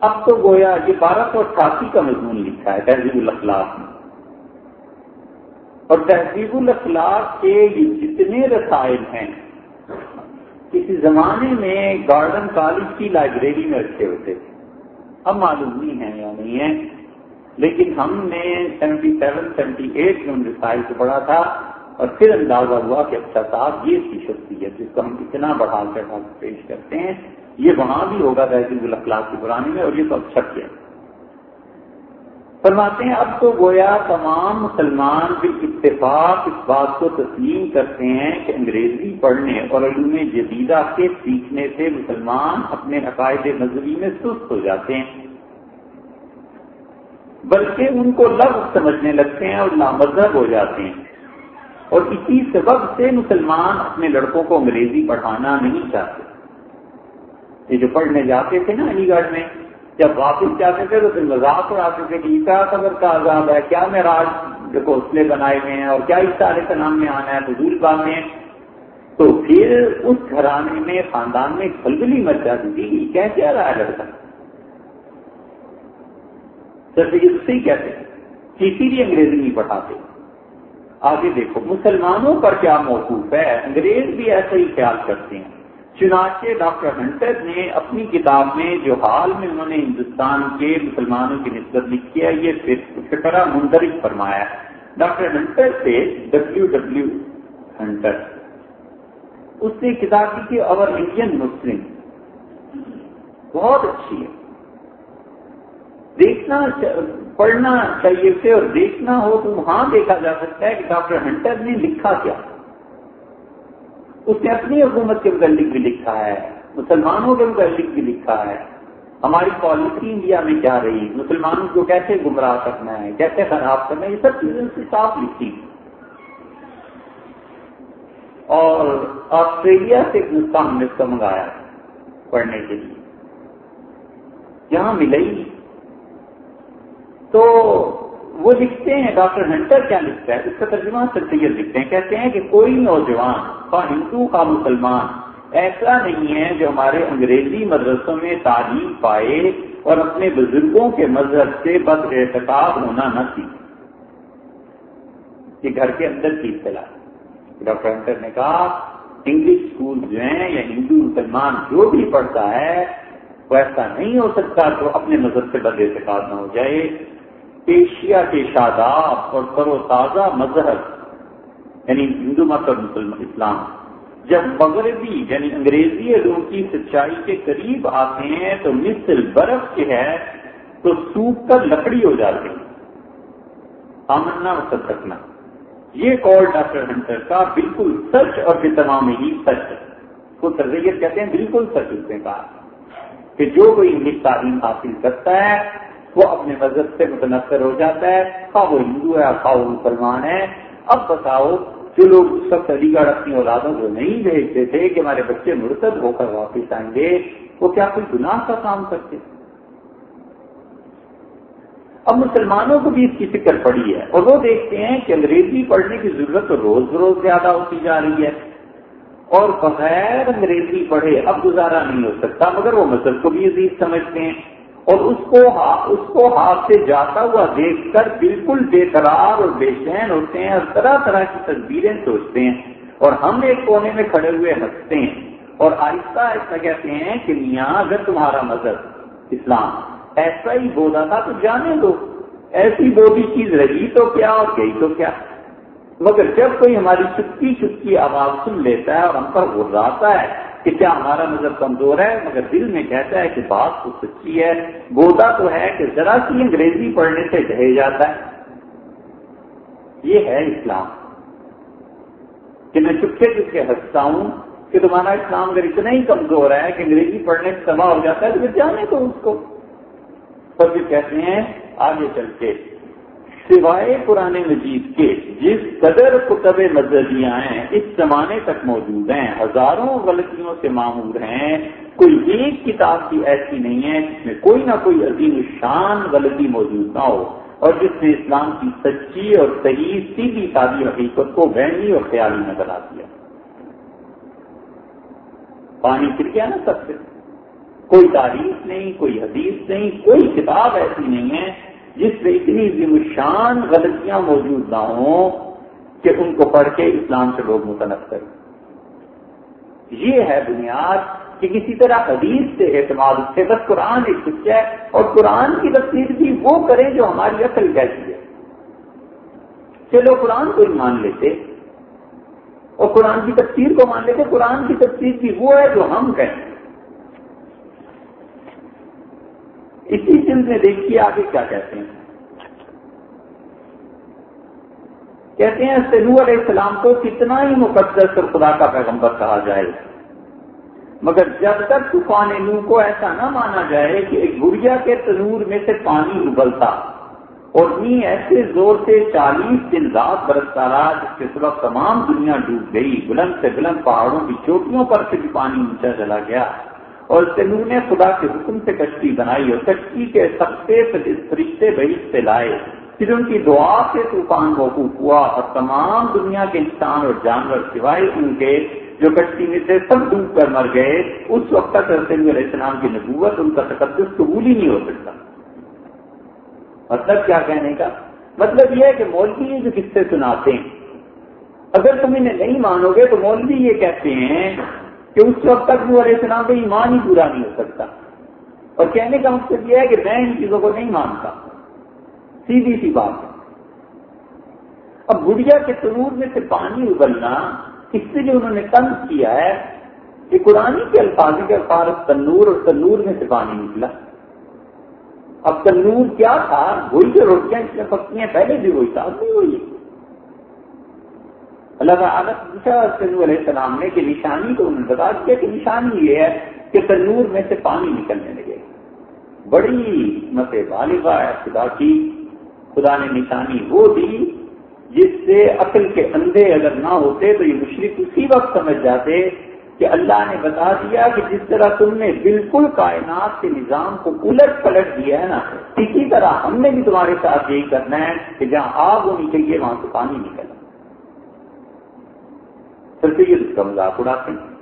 اب تو گویا یہ بارہ سو اٹھاسی کا مضمون لکھا ہے، تہذیب الاخلاق میں۔ اور تہذیب الاخلاق کے یہ جتنے رسائل ہیں، کسی زمانے میں گارڈن کالج کی لائبریری میں رکھے ہوتے تھے۔ اب معلوم نہیں ہے یا نہیں ہے، لیکن ہم نے سیونٹی سیون سیونٹی ایٹ میں ان رسائل کو پڑھا تھا۔ اور پھر اندازہ ہوا کہ اچھا صاحب، یہ کی شخصیت جس کو ہم اتنا بڑھا کر پیش کرتے ہیں، یہ وہاں بھی ہوگا تحزیب الاخلاق کی پرانی میں اور یہ تو اچھا کیا فرماتے ہیں، اب تو گویا تمام مسلمان بھی اتفاق اس بات کو تسلیم کرتے ہیں کہ انگریزی پڑھنے اور علوم جدیدہ کے سیکھنے سے مسلمان اپنے عقائد نظری میں سست ہو جاتے ہیں۔ بلکہ ان کو لفظ سمجھنے لگتے ہیں اور نامذہب ہو جاتے ہیں۔ اور اسی سبب سے مسلمان اپنے لڑکوں کو انگریزی پڑھانا نہیں چاہتے۔ یہ جو پڑھنے جاتے تھے نا علی گڑھ میں، جب واپس جاتے تھے تو پھر مذاق اڑاتے تھے کہ کیا خبر کا عذاب ہے، کیا میں راج گھونسلے بنائے ہوئے ہیں اور کیا اس سارے کا نام میں آنا ہے حضور باندھے تو پھر اس گھرانے میں، خاندان میں کھلبلی مچ جاتی تھی کیسے آ رہا ہے لڑکا۔ سر، یہ سے ہی کہتے کسی بھی انگریزی نہیں پڑھاتے۔ آگے دیکھو، مسلمانوں پر کیا موقوف ہے؟ انگریز بھی ایسا ہی خیال کرتے ہیں۔ چنانچہ ڈاکٹر ہنٹر نے اپنی کتاب میں جو حال میں انہوں نے ہندوستان کے مسلمانوں کی نسبت لکھی ہے، یہ فکرہ مندرج فرمایا ہے۔ ڈاکٹر ہنٹر سے ڈبلو ڈبلو ہنٹر۔ اس نے کتاب لکھی اوور انڈین مسلم۔ بہت اچھی ہے۔ دیکھنا پڑھنا چاہیے اسے اور دیکھنا ہو تو وہاں دیکھا جا سکتا ہے کہ ڈاکٹر ہنٹر نے لکھا کیا۔ اس نے اپنی حکومت کے متعلق بھی لکھا ہے، مسلمانوں کے متعلق بھی لکھا ہے۔ ہماری پالیسی انڈیا میں کیا رہی مسلمانوں کو کیسے گمراہ کرنا ہے، کیسے خراب کرنا ہے، یہ سب چیزیں سے صاف لکھی۔ اور آسٹریلیا سے ایک نسخہ ہم نے اس کا منگایا پڑھنے کے لیے۔ جہاں ملئی تو وہ لکھتے ہیں، ڈاکٹر ہنٹر کیا لکھتا ہے؟ اس کا ترجمہ سر سید لکھتے ہیں، کہتے ہیں کہ کوئی نوجوان کا ہندو کا مسلمان، ایسا نہیں ہے جو ہمارے انگریزی مدرسوں میں تعلیم پائے اور اپنے بزرگوں کے مذہب سے بد اعتقاد ہونا نہ سیکھے۔ یہ گھر کے اندر کی اطلاع۔ ڈاکٹر ہنٹر نے کہا، انگلش اسکول جو ہیں یا ہندو، مسلمان جو بھی پڑھتا ہے، وہ ایسا نہیں ہو سکتا تو اپنے مذہب سے بد اعتقاد نہ ہو جائے۔ ایشیا کے شاداب اور تر و تازہ مذہب یعنی ہندو مت اور مسلم اسلام، جب مغربی یعنی انگریزی علوم کی سچائی کے قریب آتے ہیں تو مثل برف کے ہے تو سوکھ کر لکڑی ہو جاتے ہیں آمنا وسط رکھنا یہ کال ڈاکٹر ہنٹر کا بالکل سچ اور پھر تمام ہی سچ کو تربیت کہتے ہیں، بالکل سچ اس نے کہا کہ جو کوئی انگلش تعلیم حاصل کرتا ہے وہ اپنے مذہب سے متنفر ہو جاتا ہے، خواہ وہ ہندو ہے، خواہ وہ مسلمان ہے۔ اب بتاؤ، جو لوگ اس وقت علی گڑھ اپنی اولادوں کو نہیں بھیجتے تھے کہ ہمارے بچے مرتب ہو کر واپس آئیں گے، وہ کیا کوئی گناہ کا کام کرتے؟ اب مسلمانوں کو بھی اس کی فکر پڑی ہے اور وہ دیکھتے ہیں کہ انگریزی پڑھنے کی ضرورت روز روز زیادہ ہوتی جا رہی ہے۔ اور بغیر انگریزی پڑھے اب گزارا نہیں ہو سکتا، مگر وہ مذہب کو بھی عزیز سمجھتے ہیں۔ اور اس کو اس کو ہاتھ سے جاتا ہوا دیکھ کر بالکل بے قرار اور بے چین ہوتے ہیں اور طرح طرح کی تصویریں سوچتے ہیں اور ہم ایک کونے میں کھڑے ہوئے ہنستے ہیں اور آہستہ ایسا کہتے ہیں کہ میاں، اگر تمہارا مذہب اسلام ایسا ہی بولا تھا تو جانے دو۔ ایسی بولی چیز رہی تو کیا اور گئی تو کیا۔ مگر جب کوئی ہماری چپکی چپکی آواز سن لیتا ہے اور ہم پر غراتا ہے کہ کیا ہمارا مذہب کمزور ہے؟ مگر دل میں کہتا ہے کہ بات تو سچی ہے۔ گودا تو ہے کہ ذرا سی انگریزی پڑھنے سے ڈہ جاتا ہے۔ یہ ہے اسلام۔ کہ میں چپکے چپکے ہنستا ہوں کہ تمہارا اسلام اگر اتنا ہی کمزور ہے کہ انگریزی پڑھنے سے تباہ ہو جاتا ہے تو پھر جانے تو اس کو۔ پھر کہتے ہیں، آگے چل کے۔ سوائے پرانے مجید کے، جس قدر کتب مذہبیاں ہیں، اس زمانے تک موجود ہیں، ہزاروں غلطیوں سے معمور ہیں، کوئی ایک کتاب کی ایسی نہیں ہے جس میں کوئی نہ کوئی عظیم شان غلطی موجود نہ ہو اور جس نے اسلام کی سچی اور صحیح سیدھی سادی حقیقت کو بہنی اور خیالی میں بنا دیا۔ پانی پھر گیا نا سب سے۔ کوئی تاریخ نہیں، کوئی حدیث نہیں، کوئی کتاب ایسی نہیں ہے جس میں اتنی ذمہ غلطیاں موجود نہ ہوں کہ ان کو پڑھ کے اسلام سے لوگ متنف کریں۔ یہ ہے بنیاد کہ کسی طرح حدیث سے اعتماد سے بس قرآن ایک سچ ہے اور قرآن کی تفسیر بھی وہ کریں جو ہماری اصل کہتی ہے۔ چلو قرآن کو ہی مان لیتے اور قرآن کی تفسیر کو مان لیتے، قرآن کی تفسیر بھی وہ ہے جو ہم کہیں۔ اسی سلسلے میں دیکھیے آگے کیا کہتے ہیں؟ کہتے ہیں سلو علیہ السلام کو کتنا ہی مقدس اور خدا کا پیغمبر کہا جائے۔ مگر جب تک طوفان نو کو ایسا نہ مانا جائے کہ ایک گڑیا کے تنور میں سے پانی ابلتا اور نی ایسے زور سے چالیس دن رات برستا رہا جس کے سبب تمام دنیا ڈوب گئی۔ بلند سے بلند پہاڑوں کی چوٹیوں پر سے بھی پانی اونچا چلا گیا۔ اور تنو نے خدا کے حکم سے کشتی بنائی اور کشتی کے سختے فرشتے بہت سے لائے۔ پھر ان کی دعا سے طوفان موقوف ہوا اور تمام دنیا کے انسان اور جانور سوائے ان کے جو کشتی میں سے سب ڈوب کر مر گئے۔ اس وقت تک علیہ السلام کی نبوت ان کا تقدس قبول ہی نہیں ہو سکتا۔ مطلب کیا کہنے کا؟ مطلب یہ ہے کہ مولوی جو قصے سناتے ہیں، اگر تم انہیں نہیں مانو گے تو مولوی یہ کہتے ہیں کہ اس وقت تک وہ علیہ السلام کا ایمان ہی پورا نہیں ہو سکتا۔ اور کہنے کا مقصد یہ ہے کہ میں ان چیزوں کو نہیں مانتا۔ سیدھی سی بات ہے۔ اب گڑیا کے تنور میں سے پانی ابلنا اس سے جو انہوں نے تنگ کیا ہے؟ کہ قرآن کے الفاظ کے الفاظ تنور اور تنور میں سے پانی نکلا۔ اب تنور کیا تھا؟ وہی جو روٹیاں اس میں پکتی ہیں پہلے بھی وہی تھا، اب بھی وہی اللہ تعالیٰ پوچھا علیہ السلام نے کہ نشانی کو انہوں نے بتا دیا کہ نشانی یہ ہے کہ تنور میں سے پانی نکلنے لگے۔ بڑی مت والبہ ہے خدا کی۔ خدا نے نشانی وہ دی جس سے عقل کے اندھے اگر نہ ہوتے تو یہ مشرق اسی وقت سمجھ جاتے کہ اللہ نے بتا دیا کہ جس طرح تم نے بالکل کائنات کے نظام کو الٹ پلٹ دیا ہے نا، اسی طرح ہم نے بھی تمہارے ساتھ یہی کرنا ہے کہ جہاں آگ ہونی چاہیے وہاں سے پانی نکلنا۔ یہ اس کا مذاق اڑاتے ہیں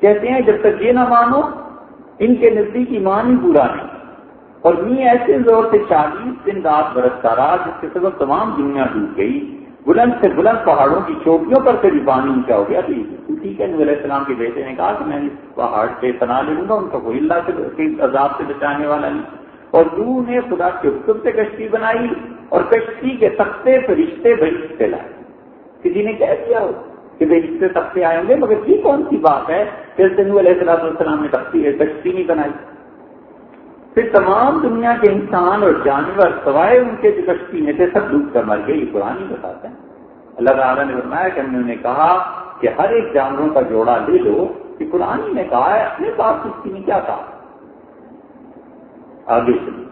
کہتے ہیں جب تک یہ نہ مانو، ان کے نزدیک ایمان ہی پورا نہیں۔ اور می ایسے زور سے چالیس دن رات برستا رہا جس کے سبب تمام دنیا ڈوب گئی۔ بلند سے بلند پہاڑوں کی چوٹیوں پر سے بھی پانی اونچا ہو گیا۔ ٹھیک ہے علیہ السلام کے بیٹے نے کہا کہ میں اس پہاڑ سے تنا لے لوں گا، ان کا کوئی اللہ سے عذاب سے بچانے والا نہیں۔ اور لو نے خدا کے حکم سے کشتی بنائی اور کشتی کے تختے فرشتے بھرتے لائے۔ کسی نے کہہ دیا ہو کہ بھائی اس سے تختے آئیں گے۔ مگر یہ کون سی بات ہے؟ پھر تنو علیہ السلام السلام نے تختی کشتی نہیں بنائی۔ پھر تمام دنیا کے انسان اور جانور سوائے ان کے جو کشتی میں تھے، سب ڈوب کر مر گئے۔ یہ قرآن ہی بتاتے ہیں اللہ تعالیٰ نے بتایا کہ انہوں نے کہا کہ ہر ایک جانوروں کا جوڑا لے لو۔ کہ قرآن ہی نے کہا ہے، اپنے پاس کشتی نے کیا کہا؟ آگے چلیے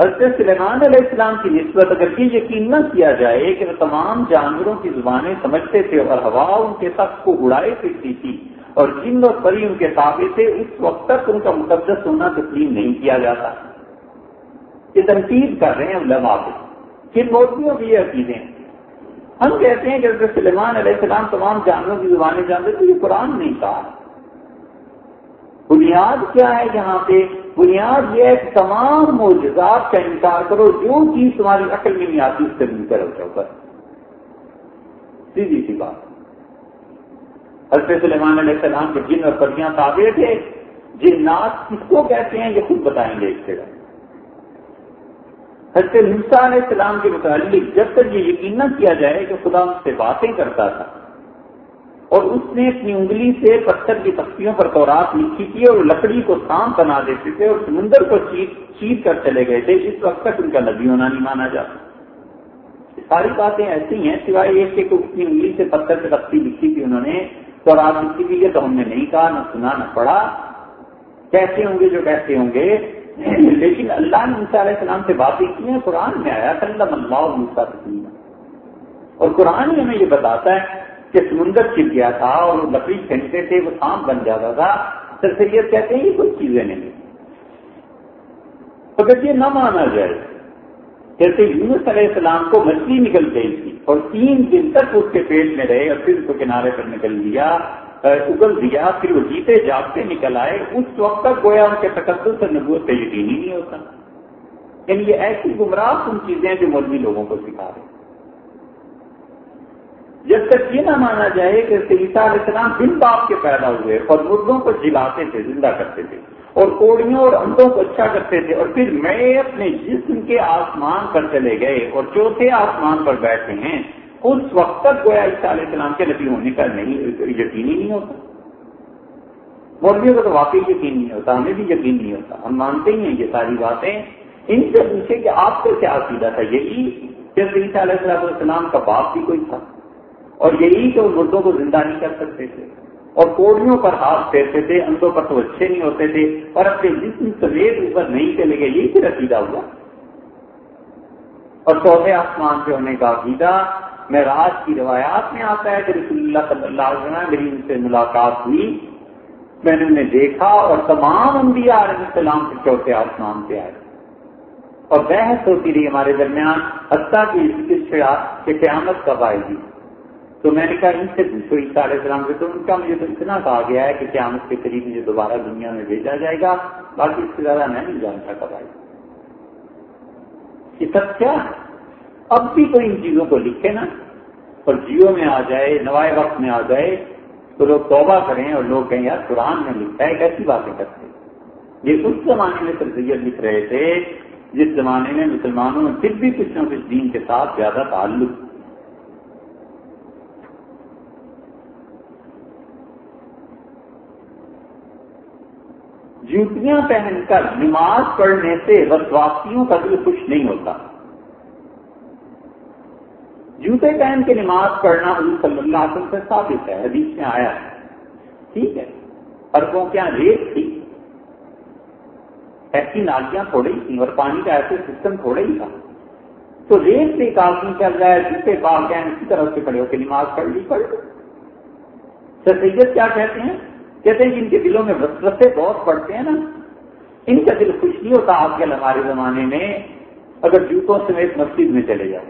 حضرت سلیمان علیہ السلام کی نسبت اگر یہ یقین نہ کیا جائے کہ وہ تمام جانوروں کی زبانیں سمجھتے تھے اور ہوا ان کے سخت کو اڑائے پھرتی تھی اور جن اور پری ان کے تابع تھے، اس وقت تک ان کا مقدس ہونا تسلیم نہیں کیا جاتا۔ یہ تنقید کر رہے ہیں علماء کو۔ کن موتیوں کی یہ عقیدیں ہم کہتے ہیں کہ حضرت سلیمان علیہ السلام تمام جانوروں کی زبانیں جانتے تھے، یہ قرآن نہیں کہا۔ بنیاد کیا ہے یہاں پہ؟ بنیاد یہ ہے کہ تمام معجزات کا انکار کرو، جو چیز تمہاری عقل میں نہیں آتی، اس سے مل کر سیدھی سی بات۔ حضرت سلیمان علیہ السلام کے جن اور پریاں تابع تھے۔ جن ناس کس کو کہتے ہیں؟ یہ خود بتائیں گے اس سے حضرت نسا علیہ السلام کے متعلق جب تک یہ یقین نہ کیا جائے کہ خدا اس سے باتیں کرتا تھا اور اس نے اپنی انگلی سے پتھر کی تختیوں پر تورات لکھی تھی اور لکڑی کو سانپ بنا دیتے تھے اور سمندر کو چیت کر چلے گئے تھے۔ اس وقت تک ان کا نبی ہونا نہیں مانا جاتا۔ ساری باتیں ایسی ہیں، سوائے یہ کہ اپنی انگلی سے پتھر سے تختی لکھی تھی، انہوں نے تورات لکھی تھی ہے تو ہم نے نہیں کہا، نہ سنا، نہ پڑھا۔ کیسے ہوں گے جو کیسے ہوں گے؟ لیکن اللہ نے علیہ السلام سے باتیں کی ہیں، قرآن میں آیا اللہ اللہ اور قرآن ہی ہمیں یہ بتاتا ہے کہ سمندر چپ گیا تھا اور لکڑی کھینچتے تھے، وہ سانپ بن جاتا تھا۔ سر سید کہتے ہیں، یہ کچھ چیزیں نہیں۔ اگر یہ نہ مانا جائے۔ جیسے یونس علیہ السلام کو مچھلی نکل گئی تھی اور تین دن تک اس کے پیٹ میں رہے اور پھر اس کو کنارے پر نکل دیا اگل دیا، پھر وہ جیتے جاگتے نکل آئے۔ اس وقت تک گویا ان کے تقدس اور نبوت کا یقین ہی نہیں ہوتا۔ یعنی یہ ایسی گمراہ ان چیزیں جو مولوی لوگوں کو سکھا رہے جب تک یہ نہ مانا جائے کہ عیسیٰ علیہ السلام بن باپ کے پیدا ہوئے اور مردوں کو جلاتے تھے، زندہ کرتے تھے اور کوڑیوں اور اندوں کو اچھا کرتے تھے اور پھر میں اپنے جسم کے آسمان پر چلے گئے اور چوتھے آسمان پر بیٹھے ہیں۔ اس وقت تک گویا عیسیٰ علیہ السلام کے نبی ہونے کا نہیں یقین ہی نہیں ہوتا۔ مولویوں کو تو واقعی یقین نہیں ہوتا، ہمیں بھی یقین نہیں ہوتا۔ ہم مانتے ہی ہیں یہ ساری باتیں۔ ان سے پوچھے کہ آپ کو کیا عقیدہ تھا؟ یہی کہ عیسیٰ علیہ السلام کا باپ بھی کوئی تھا۔ اور یہی کہ وہ مردوں کو زندہ نہیں کر سکتے تھے اور کوڑیوں پر ہاتھ پھیرتے تھے اندوں پر تو اچھے نہیں ہوتے تھے اور اپنے جسم سویر اوپر نہیں چلے گئے یہی پھر عقیدہ ہوا۔ اور چوتھے آسمان پہ ہونے کا عقیدہ، میں راج کی روایات میں آتا ہے کہ رسول اللہ صلی اللہ علیہ وسلم میری ان سے ملاقات ہوئی۔ میں نے انہیں دیکھا اور تمام انبیاء علیہ السلام سے چوتھے آسمان پہ آئے۔ اور بحث ہوتی رہی ہمارے درمیان، حتیٰ کی قیامت کب آئے گی تو میں نے کہا ان سے پوچھو عیسیٰ علیہ السلام سے، تو ان کا مجھے تو اتنا کہا گیا ہے کہ قیامت کے قریب مجھے دوبارہ دنیا میں بھیجا جائے گا۔ باقی اس سے زیادہ میں نہیں جانتا کب آئے یہ سب کیا؟ اب بھی کوئی ان چیزوں کو لکھے نا۔ اور جیو میں آ جائے، نوائے وقت میں آ جائے، تو لوگ توبہ کریں اور لوگ کہیں، یار قرآن میں لکھتا ہے، کیسی باتیں کرتے یہ اس زمانے میں تربیت لکھ رہے تھے، جس زمانے میں مسلمانوں میں پھر بھی کچھ نہ کچھ دین کے ساتھ زیادہ تعلق جوتیاں پہن کر نماز پڑھنے سے وسواسیوں کا دل خوش نہیں ہوتا۔ جوتے پہن کے نماز پڑھنا حضور صلی اللہ علیہ وسلم سے ثابت ہے، حدیث میں آیا ہے۔ ٹھیک ہے اربوں کیا ریت تھی۔ ایسی نالیاں تھوڑی تھیں، اور پانی کا ایسے سسٹم تھوڑا ہی تھا۔ تو ریت سے ایک آدمی چل رہا ہے جوتے پاک ہیں اسی طرح سے کھڑے ہو کے نماز پڑھ لی، پڑھ سر سید کیا کہتے ہیں؟ کہتے ہیں کہ ان کے دلوں میں وسوسے بہت پڑتے ہیں نا، ان کا دل خوش نہیں ہوتا آج کل ہمارے زمانے میں اگر جوتوں سمیت مسجد میں چلے جاؤ۔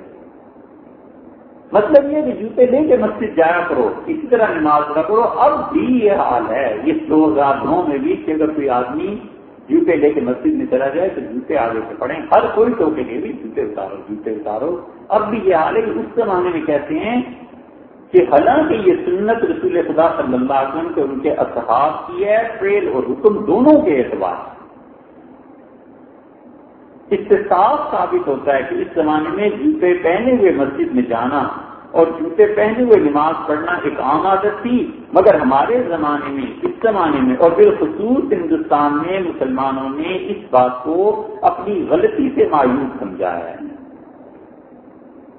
مطلب یہ کہ جوتے لے کے مسجد جایا کرو، اسی طرح نماز نہ کرو۔ اب بھی یہ حال ہے، یہ دو ہزار نو میں بھی کہ اگر کوئی آدمی جوتے لے کے مسجد میں چلا جائے تو جوتے آگے سے پڑھیں۔ ہر کوئی تو کے لیے بھی جوتے اتارو جوتے اتارو۔ اب بھی یہ حال ہے کہ اس زمانے میں کہتے ہیں کہ حالانکہ یہ سنت رسول خدا صلی اللہ علیہ وسلم کے ان کے اصحاب کی ہے فیل اور حکم دونوں کے اعتبار اس سے صاف ثابت ہوتا ہے کہ اس زمانے میں جوتے پہنے ہوئے مسجد میں جانا اور جوتے پہنے ہوئے نماز پڑھنا ایک عام عادت تھی، مگر ہمارے زمانے میں، اس زمانے میں اور بالخصوص ہندوستان میں مسلمانوں نے اس بات کو اپنی غلطی سے مایوس سمجھا ہے۔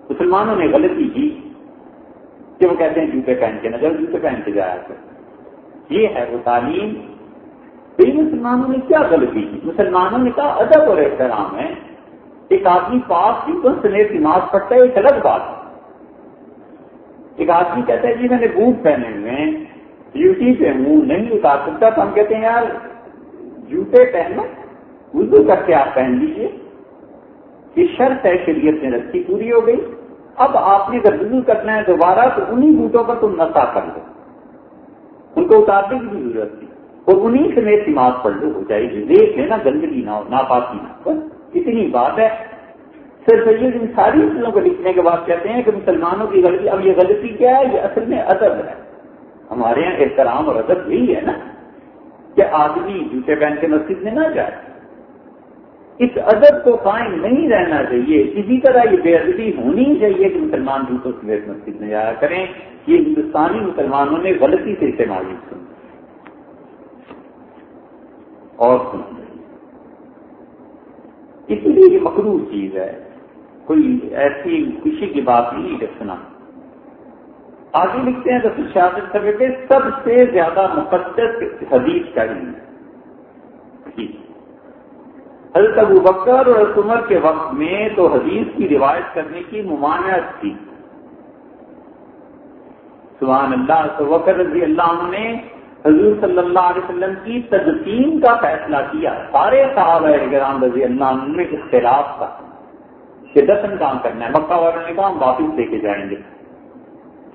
مسلمانوں نے غلطی کی۔ کہ وہ کہتے ہیں جوتے پہن کے نہ جاؤ، جوتے پہن کے جایا کر یہ ہے وہ تعلیم۔ بے مسلمانوں نے کیا غلطی کی؟ مسلمانوں نے کہا، ادب اور احترام ہے۔ ایک آدمی پاس جوتوں سمیت نماز پڑھتا ہے؟ ایک الگ بات ایک آدمی کہتا ہے جی میں نے بوٹ پہنے ہوئے ہیں ڈیوٹی پہ ہوں، نہیں اتار سکتا۔ تو ہم کہتے ہیں، یار، جوتے پہنو، وضو کر کے آپ پہن لیجیے یہ شرط ہے شریعت نے رکھی، پوری ہو گئی۔ اب آپ نے اگر وضو کرنا ہے دوبارہ تو انہی بوٹوں پر تم نشا کر لو۔ ان کو اتارنے کی بھی ضرورت تھی اور انہیں سمیت نماز پڑھ لو، ہو جائے گی۔ دیکھ لینا، گندگی نہ ہو، ناپاکی نہ بس اتنی بات ہے۔ سر سید ان ساری چیزوں کو لکھنے کے بعد کہتے ہیں کہ مسلمانوں کی غلطی، اب یہ غلطی کیا ہے؟ یہ اصل میں ادب ہے۔ ہمارے یہاں احترام اور ادب یہی ہے نا کہ آدمی جوتے پہن کے مسجد میں نہ جائے۔ اس ادب کو قائم نہیں رہنا چاہیے۔ اسی طرح یہ بے ادبی ہونی چاہیے کہ مسلمان دوسروں سے مسجد میں جایا کریں۔ یہ ہندوستانی مسلمانوں نے غلطی سے استعمال سن اور اسی لیے یہ مقروض چیز ہے۔ کوئی ایسی خوشی کی بات نہیں ہے سنا۔ آگے لکھتے ہیں تو شاست سب سب سے زیادہ مقدس حدیث کا علم۔ حضرت ابو بکر اور عمر کے وقت میں تو حدیث کی روایت کرنے کی ممانعت تھی۔ سبحان اللہ تو وکر رضی اللہ عنہ نے حضور صلی اللہ علیہ وسلم کی تدفین کا فیصلہ کیا۔ سارے صحابہ کرام رضی اللہ عنہ میں اختلاف تھا۔ کہ دفن کام کرنا ہے۔ مکہ والوں نے کہا ہم واپس لے کے جائیں گے۔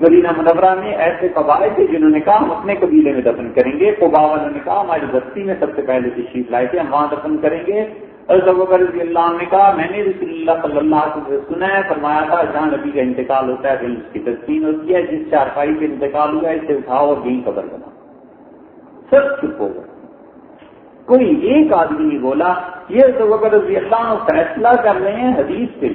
مدینہ منورہ میں ایسے قبائل تھے جنہوں نے کہا ہم اپنے قبیلے میں دفن کریں گے۔ قبا والوں نے کہا ہماری بستی میں سب سے پہلے تشریف لائے تھے، ہم وہاں دفن کریں گے۔ رضی اللہ عنہ نے کہا، میں نے رسول اللہ صلی اللہ علیہ وسلم سنا ہے، فرمایا تھا، جہاں نبی کا انتقال ہوتا ہے پھر اس کی تسکین ہوتی ہے، جس چارپائی پہ انتقال ہوا ہے، اسے اٹھاؤ اور یہیں قبر بنا سب چپ ہو گئے۔ کوئی ایک آدمی نہیں بولا، یہ رضی اللہ عنہ فیصلہ کر رہے ہیں حدیث پہ۔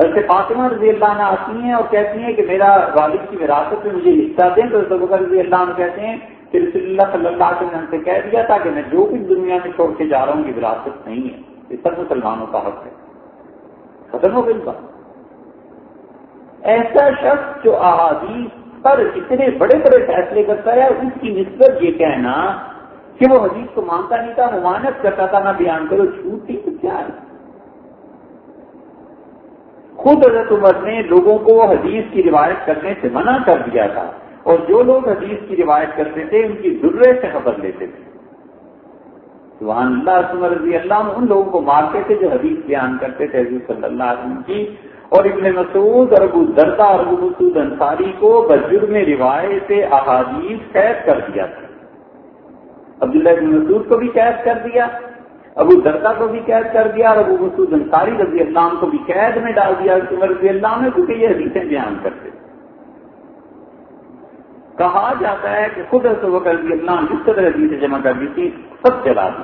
حضرت فاطمہ رضی اللہ عنہ آتی ہیں اور کہتی ہیں کہ میرا والد کی وراثت میں مجھے حصہ دیں تو رضی اللہ عنہ کہتے ہیں کہ رسول اللہ صلی اللہ علیہ وسلم سے کہہ دیا تھا کہ میں جو کچھ دنیا میں چھوڑ کے جا رہا ہوں یہ وراثت نہیں ہے۔ یہ سب مسلمانوں کا حق ہے۔ ختم ہو گئی بات۔ ایسا شخص جو احادیث پر اتنے بڑے بڑے فیصلے کرتا ہے، اس کی نسبت یہ کہنا کہ وہ حدیث کو مانتا نہیں تھا ممانت کرتا تھا، نہ بیان کرو جھوٹ تھی تو کیا ہے؟ خود حضرت عمر نے لوگوں کو حدیث کی روایت کرنے سے منع کر دیا تھا۔ اور جو لوگ حدیث کی روایت کرتے تھے، ان کی ضرورت سے خبر لیتے تھے۔ سبحان اللہ عمر رضی اللہ ان لوگوں کو مارتے تھے جو حدیث بیان کرتے تھے حضور صلی اللہ علیہ وسلم کی۔ اور ابن مسعود اور ابو دردا اور ابو مسعود انصاری کو بجرم روایت احادیث قید کر دیا تھا۔ عبداللہ ابن مسعود کو بھی قید کر دیا، ابو دردا کو بھی قید کر دیا، اور ابو مسعود انصاری رضی اللہ عنہ کو بھی قید میں ڈال دیا۔ عمر رضی اللہ عنہ کیونکہ یہ حدیثیں بیان کرتے تھے۔ کہا جاتا ہے کہ خود رضی اللہ جس طرح حدیث جمع کر دی تھی، سب چلا دی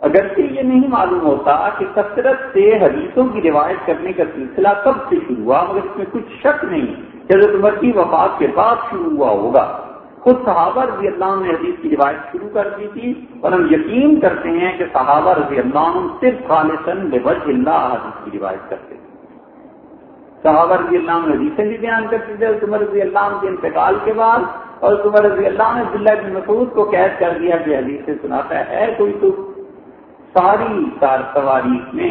اگر یہ نہیں معلوم ہوتا کہ کثرت سے حدیثوں کی روایت کرنے کا سلسلہ کب سے شروع ہوا، مگر اس میں کچھ شک نہیں۔ حضرت عمر کی وفات کے بعد شروع ہوا ہوگا۔ خود صحابہ رضی اللہ عنہ نے حدیث کی روایت شروع کر دی تھی اور ہم یقین کرتے ہیں کہ صحابہ رضی اللہ عنہ صرف خالصن بج اللہ حدیث کی روایت کرتے۔ تھے صحابہ رضی اللہ عنہ حدیثیں بھی بیان کرتے تھے عمر رضی اللہ عنہ کے انتقال کے بعد، اور عمر رضی اللہ نے عبداللہ بن مسعود کو قید کر دیا کہ حدیث سے سناتا ہے کوئی تو ساری سار سواری میں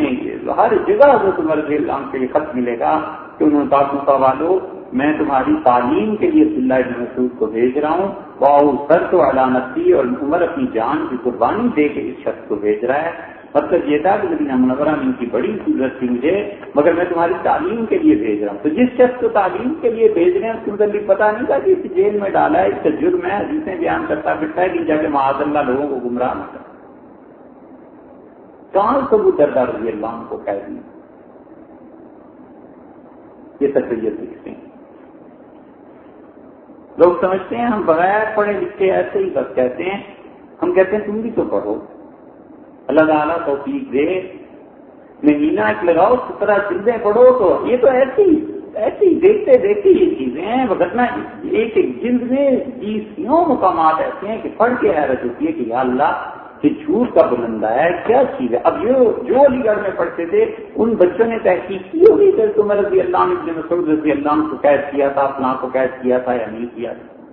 ہر جگہ حضرت عمر رضی اللہ عنہ کے لیے خط ملے گا کہ انہوں نے کا والو، میں تمہاری تعلیم کے لیے عبداللہ بن مسعود کو بھیج رہا ہوں وہ سر تو علامتی اور عمر اپنی جان کی قربانی دے کے اس شخص کو بھیج رہا ہے۔ مطلب یہ تھا کہ مدینہ منورہ میں ان کی بڑی ضرورت تھی مجھے، مگر میں تمہاری تعلیم کے لیے بھیج رہا ہوں۔ تو جس شخص کو تعلیم کے لیے بھیج رہے ہیں، اس کو مطلب متعلق پتا نہیں تھا کہ اس جیل میں ڈالا ہے، اس کا جرم ہے جسے بیان کرتا پھرتا ہے کہ جا کے معاذ اللہ لوگوں کو گمراہ نہ کر کہاں سے وہ دردار رضی اللہ کو کہہ دیا یہ تقریت لکھتے ہیں۔ لوگ سمجھتے ہیں ہم بغیر پڑھے لکھے ایسے ہی بس کہتے ہیں، ہم کہتے ہیں تم بھی تو پڑھو۔ اللہ تعالیٰ توفیق دے۔ مہینہ ایک لگاؤ سترہ جلدیں پڑھو تو یہ تو ایسی ایسی دیکھتے دیکھتے یہ چیزیں ہیں گھٹنا ایک ایک جلد میں بیسوں مقامات ایسے ہیں کہ پڑھ کے حیرت ہوتی ہے کہ یا اللہ کہ جھوٹ کا بلندہ ہے، کیا چیز ہے؟ اب جو جو علی گڑھ میں پڑھتے تھے، ان بچوں نے تحقیق کی ہوگی کہ تم رضی اللہ نے مسعود رضی اللہ کو قید کیا تھا، فلاں کو قید کیا تھا یا نہیں کیا تھا۔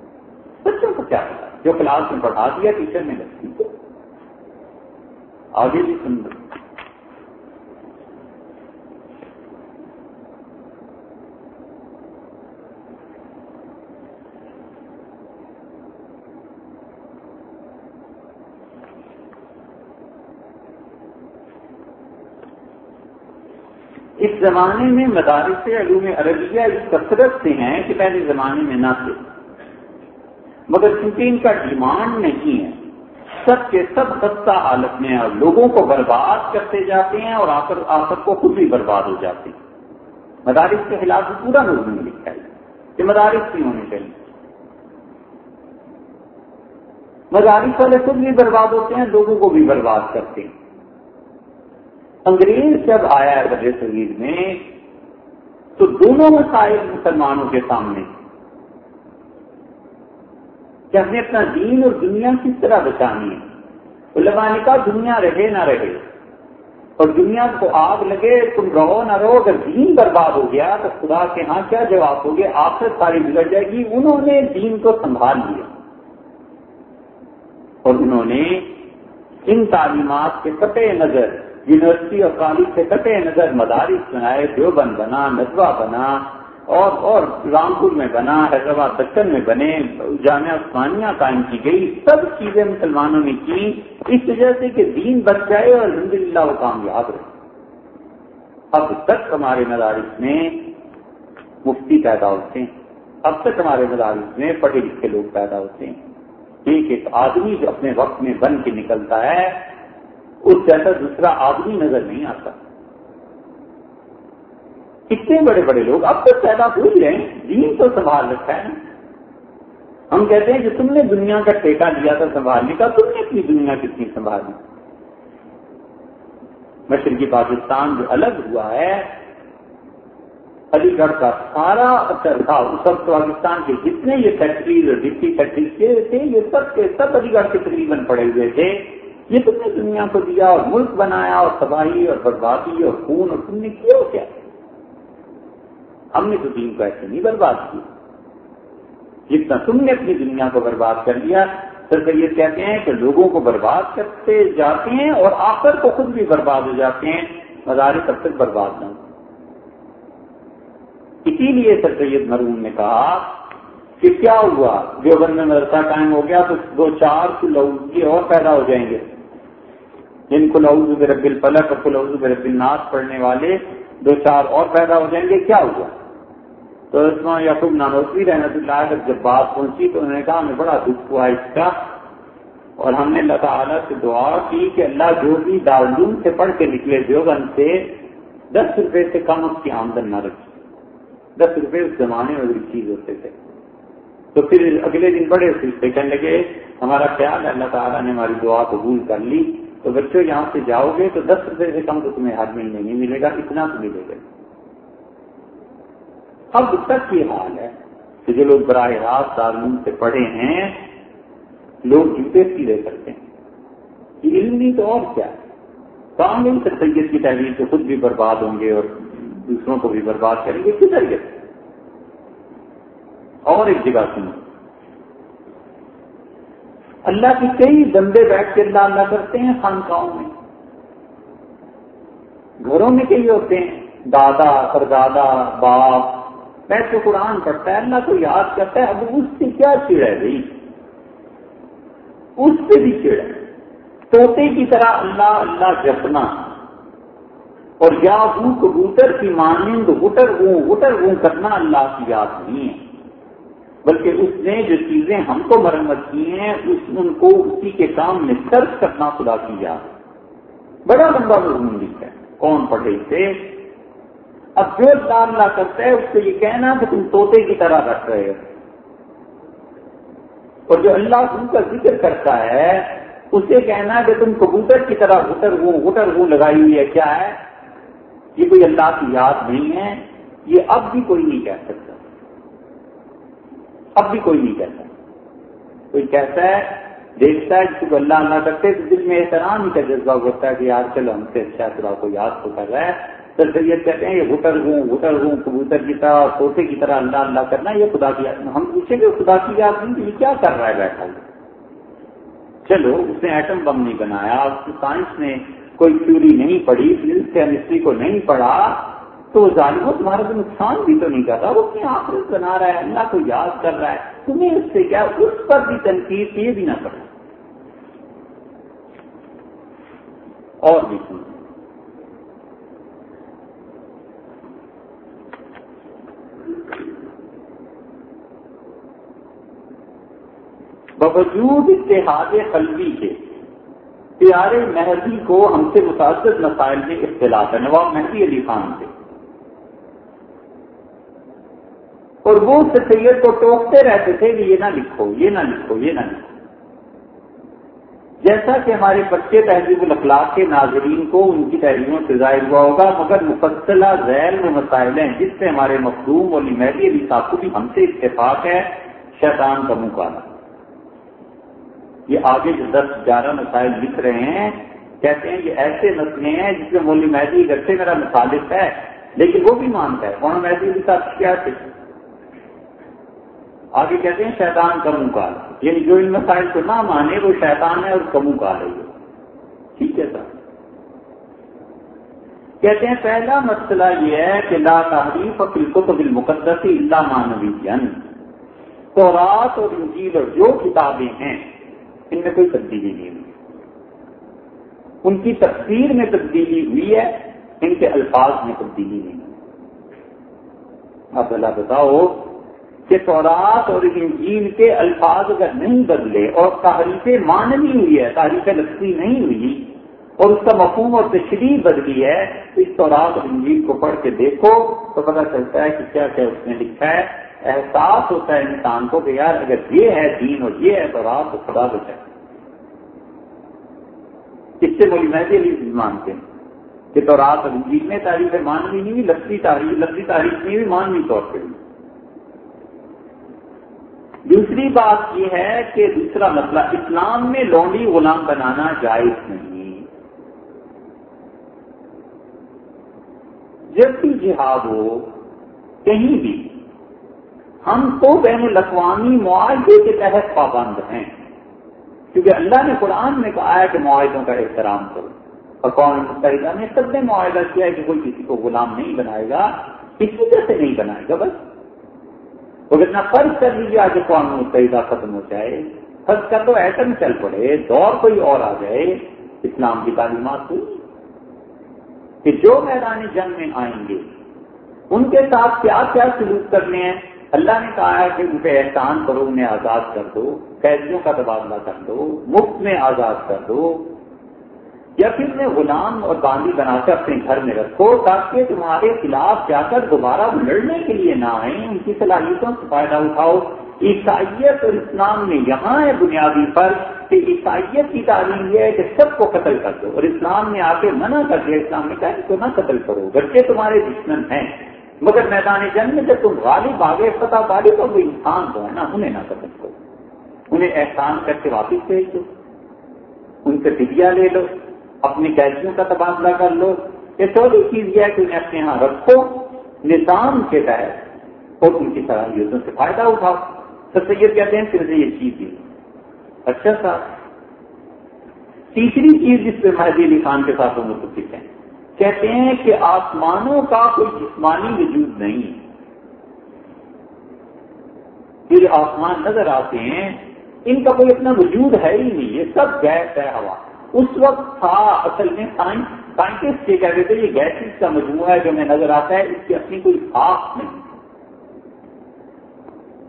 بچوں کو کیا پتا؟ جو کلاس میں پڑھا دیا، ٹیچر نے لگتی آگے بھی سن اس زمانے میں مدارس علوم عربیہ اس کثرت سے ہیں کہ پہلے زمانے میں نہ تھے۔ مگر چونکہ ان کا ڈیمانڈ نہیں ہے سب کے سب خستہ حالت میں اور لوگوں کو برباد کرتے جاتے ہیں اور آخر آخر کو خود بھی برباد ہو جاتے ہیں۔ مدارس کے خلاف پورا نظم لکھا ہے کہ مدارس بھی ہونے چاہیے۔ مدارس والے خود بھی برباد ہوتے ہیں، لوگوں کو بھی برباد کرتے ہیں۔ انگریز جب آیا ہے بر صغیر میں، تو دونوں مسائل مسلمانوں کے سامنے۔ کہ ہمیں اپنا دین اور دنیا کس طرح بچانی ہے؟ علماء نے کہا دنیا رہے نہ رہے۔ اور دنیا کو آگ لگے، تم رہو نہ رہو، اگر دین برباد ہو گیا تو خدا کے ہاں کیا جواب ہو گیا آخر ساری بگڑ جائے گی۔ انہوں نے دین کو سنبھال لیا۔ اور انہوں نے ان تعلیمات کے قطع نظر، یونیورسٹی اور کالج سے قطع نظر مدارس بنائے، دیوبند بنا ندوا بنا اور اور رامپور میں بنا، حیدرآباد دکن میں بنے، جامعہ عثمانیہ قائم کی گئی، سب چیزیں مسلمانوں نے کی، اس وجہ سے کہ دین بچ جائے اور الحمد للہ وہ کامیاب رہے۔ اب تک ہمارے مدارس میں مفتی پیدا ہوتے ہیں۔ اب تک ہمارے مدارس میں پڑھے لکھے لوگ پیدا ہوتے ہیں۔ ایک ایک آدمی جو اپنے وقت میں بن کے نکلتا ہے، اس جیسا دوسرا آدمی نظر نہیں آتا۔ اتنے بڑے بڑے لوگ اب تک پیدا ہو ہیں دین تو سنبھال رکھا ہے ہم کہتے ہیں کہ تم نے دنیا کا ٹیکا لیا تھا سنبھالنے کا تم نے اپنی دنیا کتنی سنبھالی۔ مشرقی پاکستان جو الگ ہوا ہے، علی گڑھ کا سارا اثر تھا۔ اس وقت پاکستان کے جتنے یہ فیکٹریز اور ڈپٹی فیکٹریز تھے یہ سب کے سب علی گڑھ کے تقریباً پڑے ہوئے تھے۔ یہ تم نے دنیا کو دیا اور ملک بنایا اور تباہی اور بربادی اور خون اور تم نے کیا کیا؟ ہم نے تو دین کو ایسے نہیں برباد کیا جتنا تم نے اپنی دنیا کو برباد کر لیا سر سید کہتے ہیں کہ لوگوں کو برباد کرتے جاتے ہیں اور آخر کو خود بھی برباد ہو جاتے ہیں۔ مزارے تب تک برباد نہ اسی لیے سر سید مرون نے کہا کہ کیا ہوا؟ دیوبند میں مدرسہ قائم ہو گیا تو دو چار لوگ اور پیدا ہو جائیں گے۔ جن کو لوز رب الفلق اور لوز رب الناس پڑھنے والے دو چار اور پیدا ہو جائیں گے، کیا ہوا؟ تو اسما یعقوب نانوسری رحمت اللہ جب جب بات پہنچی تو انہوں نے کہا، ہمیں بڑا دکھ ہوا اس کا۔ اور ہم نے اللہ تعالیٰ سے دعا کی کہ اللہ جو بھی دارالعلوم سے پڑھ کے نکلے دیوبند سے، دس روپے سے کم اس کی آمدن نہ رکھی دس روپے اس زمانے میں چیز ہوتے تھے۔ تو پھر اگلے دن بڑے سے کہنے لگے۔ ہمارا خیال ہے اللہ تعالیٰ نے ہماری دعا قبول کر لی۔ تو بچوں یہاں سے جاؤ گے تو دس روپے سے کم تو تمہیں ہر مہینے نہیں ملے گا، اتنا تو ملے گا۔ اب تک یہ حال ہے کہ جو لوگ براہ راست تعلیم سے پڑھے ہیں، لوگ جوتے سیدھے کرتے ہیں۔ علم نہیں تو اور کیا؟ ہے کام سید کی تحریر سے خود بھی برباد ہوں گے اور دوسروں کو بھی برباد کریں گے۔ کس طریقے سے؟ اور ایک جگہ سنو۔ اللہ کی کئی بندے بیٹھ کے اللہ اللہ کرتے ہیں خانقاہوں میں۔ گھروں میں کئی ہوتے ہیں۔ دادا، پردادا، باپ میں تو قرآن پڑھتا ہے، اللہ کو یاد کرتا ہے، اب اس سے کیا چڑ ہے بھائی اس سے بھی چڑ ہے طوطے کی طرح اللہ اللہ جپنا۔ اور یا ہوں کبوتر کی مانند وٹر ہوں وٹر ہوں کرنا اللہ کی یاد نہیں ہے۔ بلکہ اس نے جو چیزیں ہم کو مرمت کی ہیں، اس ان کو اسی کے کام میں سرچ کرنا خدا کی یاد۔ بڑا لمبا مضمون لکھا ہے۔ کون پڑھے اسے؟ اب جو اللہ کرتا ہے اس سے یہ کہنا کہ تم طوطے کی طرح رکھ رہے ہو۔ اور جو اللہ تم کا ذکر کرتا ہے، اسے کہنا کہ تم کبوتر کی طرح غٹر ہوں غٹر ہوں لگائی ہوئی ہے، کیا ہے؟ یہ کوئی اللہ کی یاد نہیں ہے۔ یہ اب بھی کوئی نہیں کہہ سکتا۔ اب بھی کوئی نہیں کہتا کوئی کہتا ہے، دیکھتا ہے کسی کو اللہ اللہ کرتے تو دل میں احترام ہی کا جذبہ ہوتا ہے کہ یار چلو ہم سے اچھا خدا کو یاد تو کر رہا ہے۔ سر سید کہتے ہیں، یہ غٹر ہوں غٹر ہوں، کبوتر کی طرح اور طوطے کی طرح اللہ اللہ کرنا، یہ خدا کی یاد ہم پوچھیں گے، خدا کی یاد نہیں یہ کیا کر رہا ہے بیٹھا چلو، اس نے ایٹم بم نہیں بنایا سائنس نے کوئی تھیوری نہیں پڑھی فزکس کیمسٹری کو نہیں پڑھا، تو ظالم تمہارا تو نقصان بھی تو نہیں کر رہا، وہ اپنی آخرت بنا رہا ہے، اللہ کو یاد کر رہا ہے۔ تمہیں اس سے کیا، اس پر بھی تنقید یہ بھی نہ کرنا اور بھی سنو۔ باوجود اتحاد قلبی کے پیارے مہدی کو ہم سے متعدد مسائل میں اختلاف ہے نواب مہدی علی خان سے اور وہ سید کو ٹوکتے رہتے تھے کہ یہ نہ لکھو، یہ نہ لکھو، یہ نہ لکھو۔ جیسا کہ ہمارے بچے تہذیب الاخلاق کے ناظرین کو ان کی تحریروں سے ظاہر ہوا ہوگا، مگر مفصلہ ذیل و مسائل ہیں جس سے ہمارے مخدوم اور نمیری علی صاحب کو بھی ہم سے اتفاق ہے، شیطان کا مقابلہ یہ آگے جو دس گیارہ مسائل لکھ رہے ہیں، کہتے ہیں یہ ایسے مسئلے ہیں جس میں مولی مہدی گھر میرا مخالف ہے، لیکن وہ بھی مانتا ہے۔ کون مہدی علی صاحب کیا تھے آگے کہتے ہیں شیطان کا کال یعنی جو ان مسائل کو نہ مانے، وہ شیطان ہے اور کمو کال ہے۔ ٹھیک ہے سر۔ کہتے ہیں پہلا مسئلہ یہ ہے کہ لا تحریف اور مقدس اللہ مانوی جن تو رات اور انجیل اور جو کتابیں ہیں ان میں کوئی تبدیلی نہیں ہوئی۔ ان کی تفسیر میں تبدیلی ہوئی ہے، ان کے الفاظ میں تبدیلی نہیں اب اللہ بتاؤ کہ تورات اور انجیل کے الفاظ اگر نہیں بدلے اور تحریف ماننی ہوئی ہے، تحریف لفظی نہیں ہوئی اور اس کا مفہوم اور تشریح بدلی ہے، تو اس تورات اور انجیل کو پڑھ کے دیکھو تو پتہ چلتا ہے کہ کیا کیا اس نے لکھا ہے۔ احساس ہوتا ہے انسان کو کہ یار اگر یہ ہے دین اور یہ ہے تورات تو خدا بچائے اس سے بولی میں بھی مانتے ہیں کہ تورات اور انجیل میں تاریخ مانوی نہیں ہوئی لفظی تاریخ لفظی تاریخ نہیں ہوئی مانوی طور پہ۔ دوسری بات یہ ہے کہ دوسرا مسئلہ، اسلام میں لونڈی غلام بنانا جائز نہیں۔ جب بھی جہاد ہو، کہیں بھی ہم تو بین الاقوامی معاہدے کے تحت پابند ہیں۔ کیونکہ اللہ نے قرآن میں کہا ہے کہ معاہدوں کا احترام کرو۔ اور قوم متحدہ نے سب نے معاہدہ کیا ہے کہ کوئی کسی کو غلام نہیں بنائے گا، اس وجہ سے نہیں بنائے گا بس۔ تو اتنا فرض کر لیجیے آج قوم متحدہ ختم ہو جائے۔ فرض کر تو ایٹم چل پڑے، دور کوئی اور آ جائے۔ اسلام کی تعلیمات ہوئی کہ جو میدان جنگ میں آئیں گے، ان کے ساتھ کیا کیا سلوک کرنے ہیں؟ اللہ نے کہا ہے کہ ان پہ احسان کرو، انہیں آزاد کر دو، قیدیوں کا تبادلہ کر دو، مفت میں آزاد کر دو، یا پھر میں غلام اور باندھی بنا کر اپنے گھر میں رکھو تاکہ تمہارے خلاف جا کر دوبارہ لڑنے کے لیے نہ آئیں۔ ان کی صلاحیتوں سے فائدہ اٹھاؤ۔ عیسائیت اور اسلام میں یہاں ہے بنیادی فرق کہ عیسائیت کی تعلیم یہ ہے کہ سب کو قتل کر دو اور اسلام نے آ کے منع کر دیا۔ اسلام نے کہا کہ تو نہ قتل کرو، بچے تمہارے دشمن ہیں۔ مگر میدان جنگ میں جب تم غالب آگے، فتح پالے تو وہ انسان جو ہے نا، انہیں نہ قتل کرو انہیں احسان کر کے واپس بھیج دو۔ ان سے فدیہ لے لو، اپنی قیدیوں کا تبادلہ کر لو۔ یہ چوتھی چیز یہ ہے کہ انہیں اپنے یہاں رکھو، نظام کے تحت، اور ان کی صلاحیتوں سے فائدہ اٹھاؤ۔ سر سید کہتے ہیں، پھر سے یہ چیز دی اچھا سر تیسری چیز جس پہ مہدی علی خان کے ساتھ متفق ہیں۔ کہتے ہیں کہ آسمانوں کا کوئی جسمانی وجود نہیں۔ پھر آسمان نظر آتے ہیں، ان کا کوئی اپنا وجود ہے ہی نہیں، یہ سب گیس ہے، ہوا۔ اس وقت تھا، اصل میں سائنٹسٹ یہ کہتے تھے، یہ گیسز کا مجموعہ ہے جو ہمیں نظر آتا ہے، اس کی اپنی کوئی خاص نہیں۔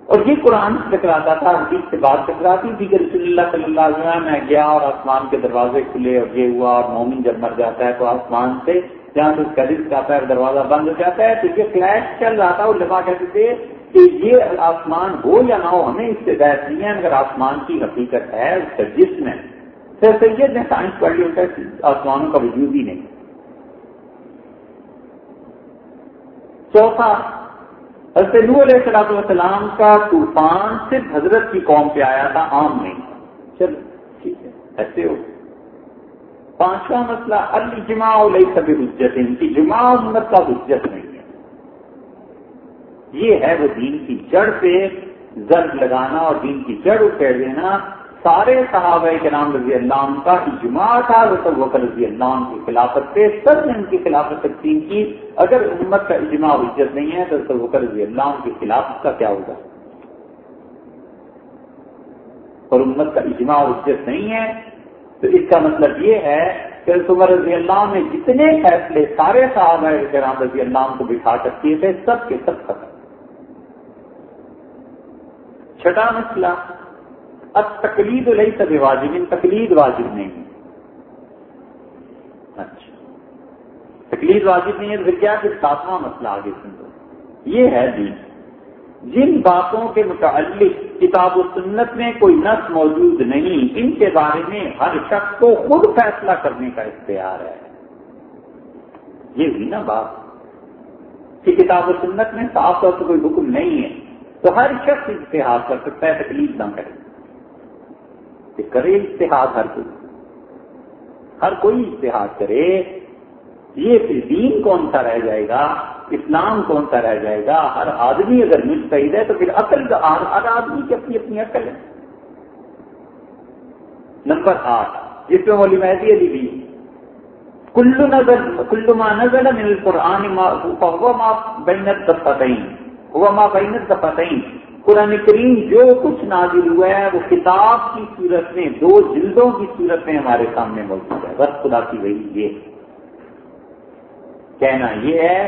اور یہ قرآن سے ٹکراتا تھا، حدیث سے بات ٹکراتی تھی کہ رسول اللہ صلی اللہ علیہ وسلم میں گیا اور آسمان کے دروازے کھلے اور یہ ہوا اور مومن جب مر جاتا ہے تو آسمان سے جہاں سے اس کا رسک آتا ہے، دروازہ بند ہو جاتا ہے، تو یہ فلیش چل رہا تھا، وہ لفا کہتے تھے کہ یہ آسمان ہو یا نہ ہو، ہمیں اس سے بحث نہیں ہے اگر آسمان کی حقیقت ہے، اس کا جسم ہے۔ سر سید نے سائنس پڑھ لی، ان کا آسمانوں کا وجود ہی نہیں۔ چوتھا حضرت نو علیہ السلام والسلام کا طوفان صرف حضرت کی قوم پہ آیا تھا، عام نہیں۔ چلو ٹھیک ہے، ایسے ہو۔ پانچواں مسئلہ، الجماع علیہ سب حجت ان کی جمع امت کا حجت نہیں ہے۔ یہ ہے وہ دین کی جڑ پہ زرد لگانا اور دین کی جڑ اکھیڑ دینا۔ سارے صحابہ کے نام رضی اللہ عنہ کا اجماع تھا وکر رضی اللہ عنہ کی خلافت پہ سب نے ان کی خلافت تقسیم کی۔ اگر امت کا اجماع حجت نہیں ہے تو وکر رضی اللہ عنہ کی خلافت کا کیا ہوگا؟ اور امت کا اجماع حجت نہیں ہے، تو اس کا مطلب یہ ہے کہ عمر رضی اللہ عنہ نے جتنے فیصلے سارے صحابہ کے نام رضی اللہ عنہ کو بٹھا کر کیے تھے، سب کے سب ختم۔ چھٹا مسئلہ۔ اب تقلید نہیں سب واجب ان تقلید واجب نہیں ہے۔ اچھا۔ تقلید واجب نہیں ہے پھر کیا کہ ساتواں مسئلہ آگے سن دو یہ ہے جن باتوں کے متعلق کتاب و سنت میں کوئی نس موجود نہیں، ان کے بارے میں ہر شخص کو خود فیصلہ کرنے کا اختیار ہے۔ یہ بھی نا بات کہ کتاب و سنت میں صاف طور سے کوئی حکم نہیں ہے۔ تو ہر شخص اشتہار کر سکتا ہے تکلیف نہ کرے۔ کہ کرے اشتہار ہر کوئی۔ ہر کوئی اشتہار کرے۔ یہ پھر دین کون سا رہ جائے گا؟ اسلام کون سا رہ جائے گا؟ ہر آدمی اگر مستعد ہے تو پھر عقل ہر آدمی کی اپنی اپنی عقل ہے۔ نمبر آٹھ، جس میں مولی مہدی علی بھی کلو نظر کلو ما نظر من القرآن ما بینت دفتین ہوا ما بینت دفتین قرآن کریم جو کچھ نازل ہوا ہے، وہ کتاب کی صورت میں دو جلدوں کی صورت میں ہمارے سامنے موجود ہے بس خدا کی وہی یہ کہنا یہ ہے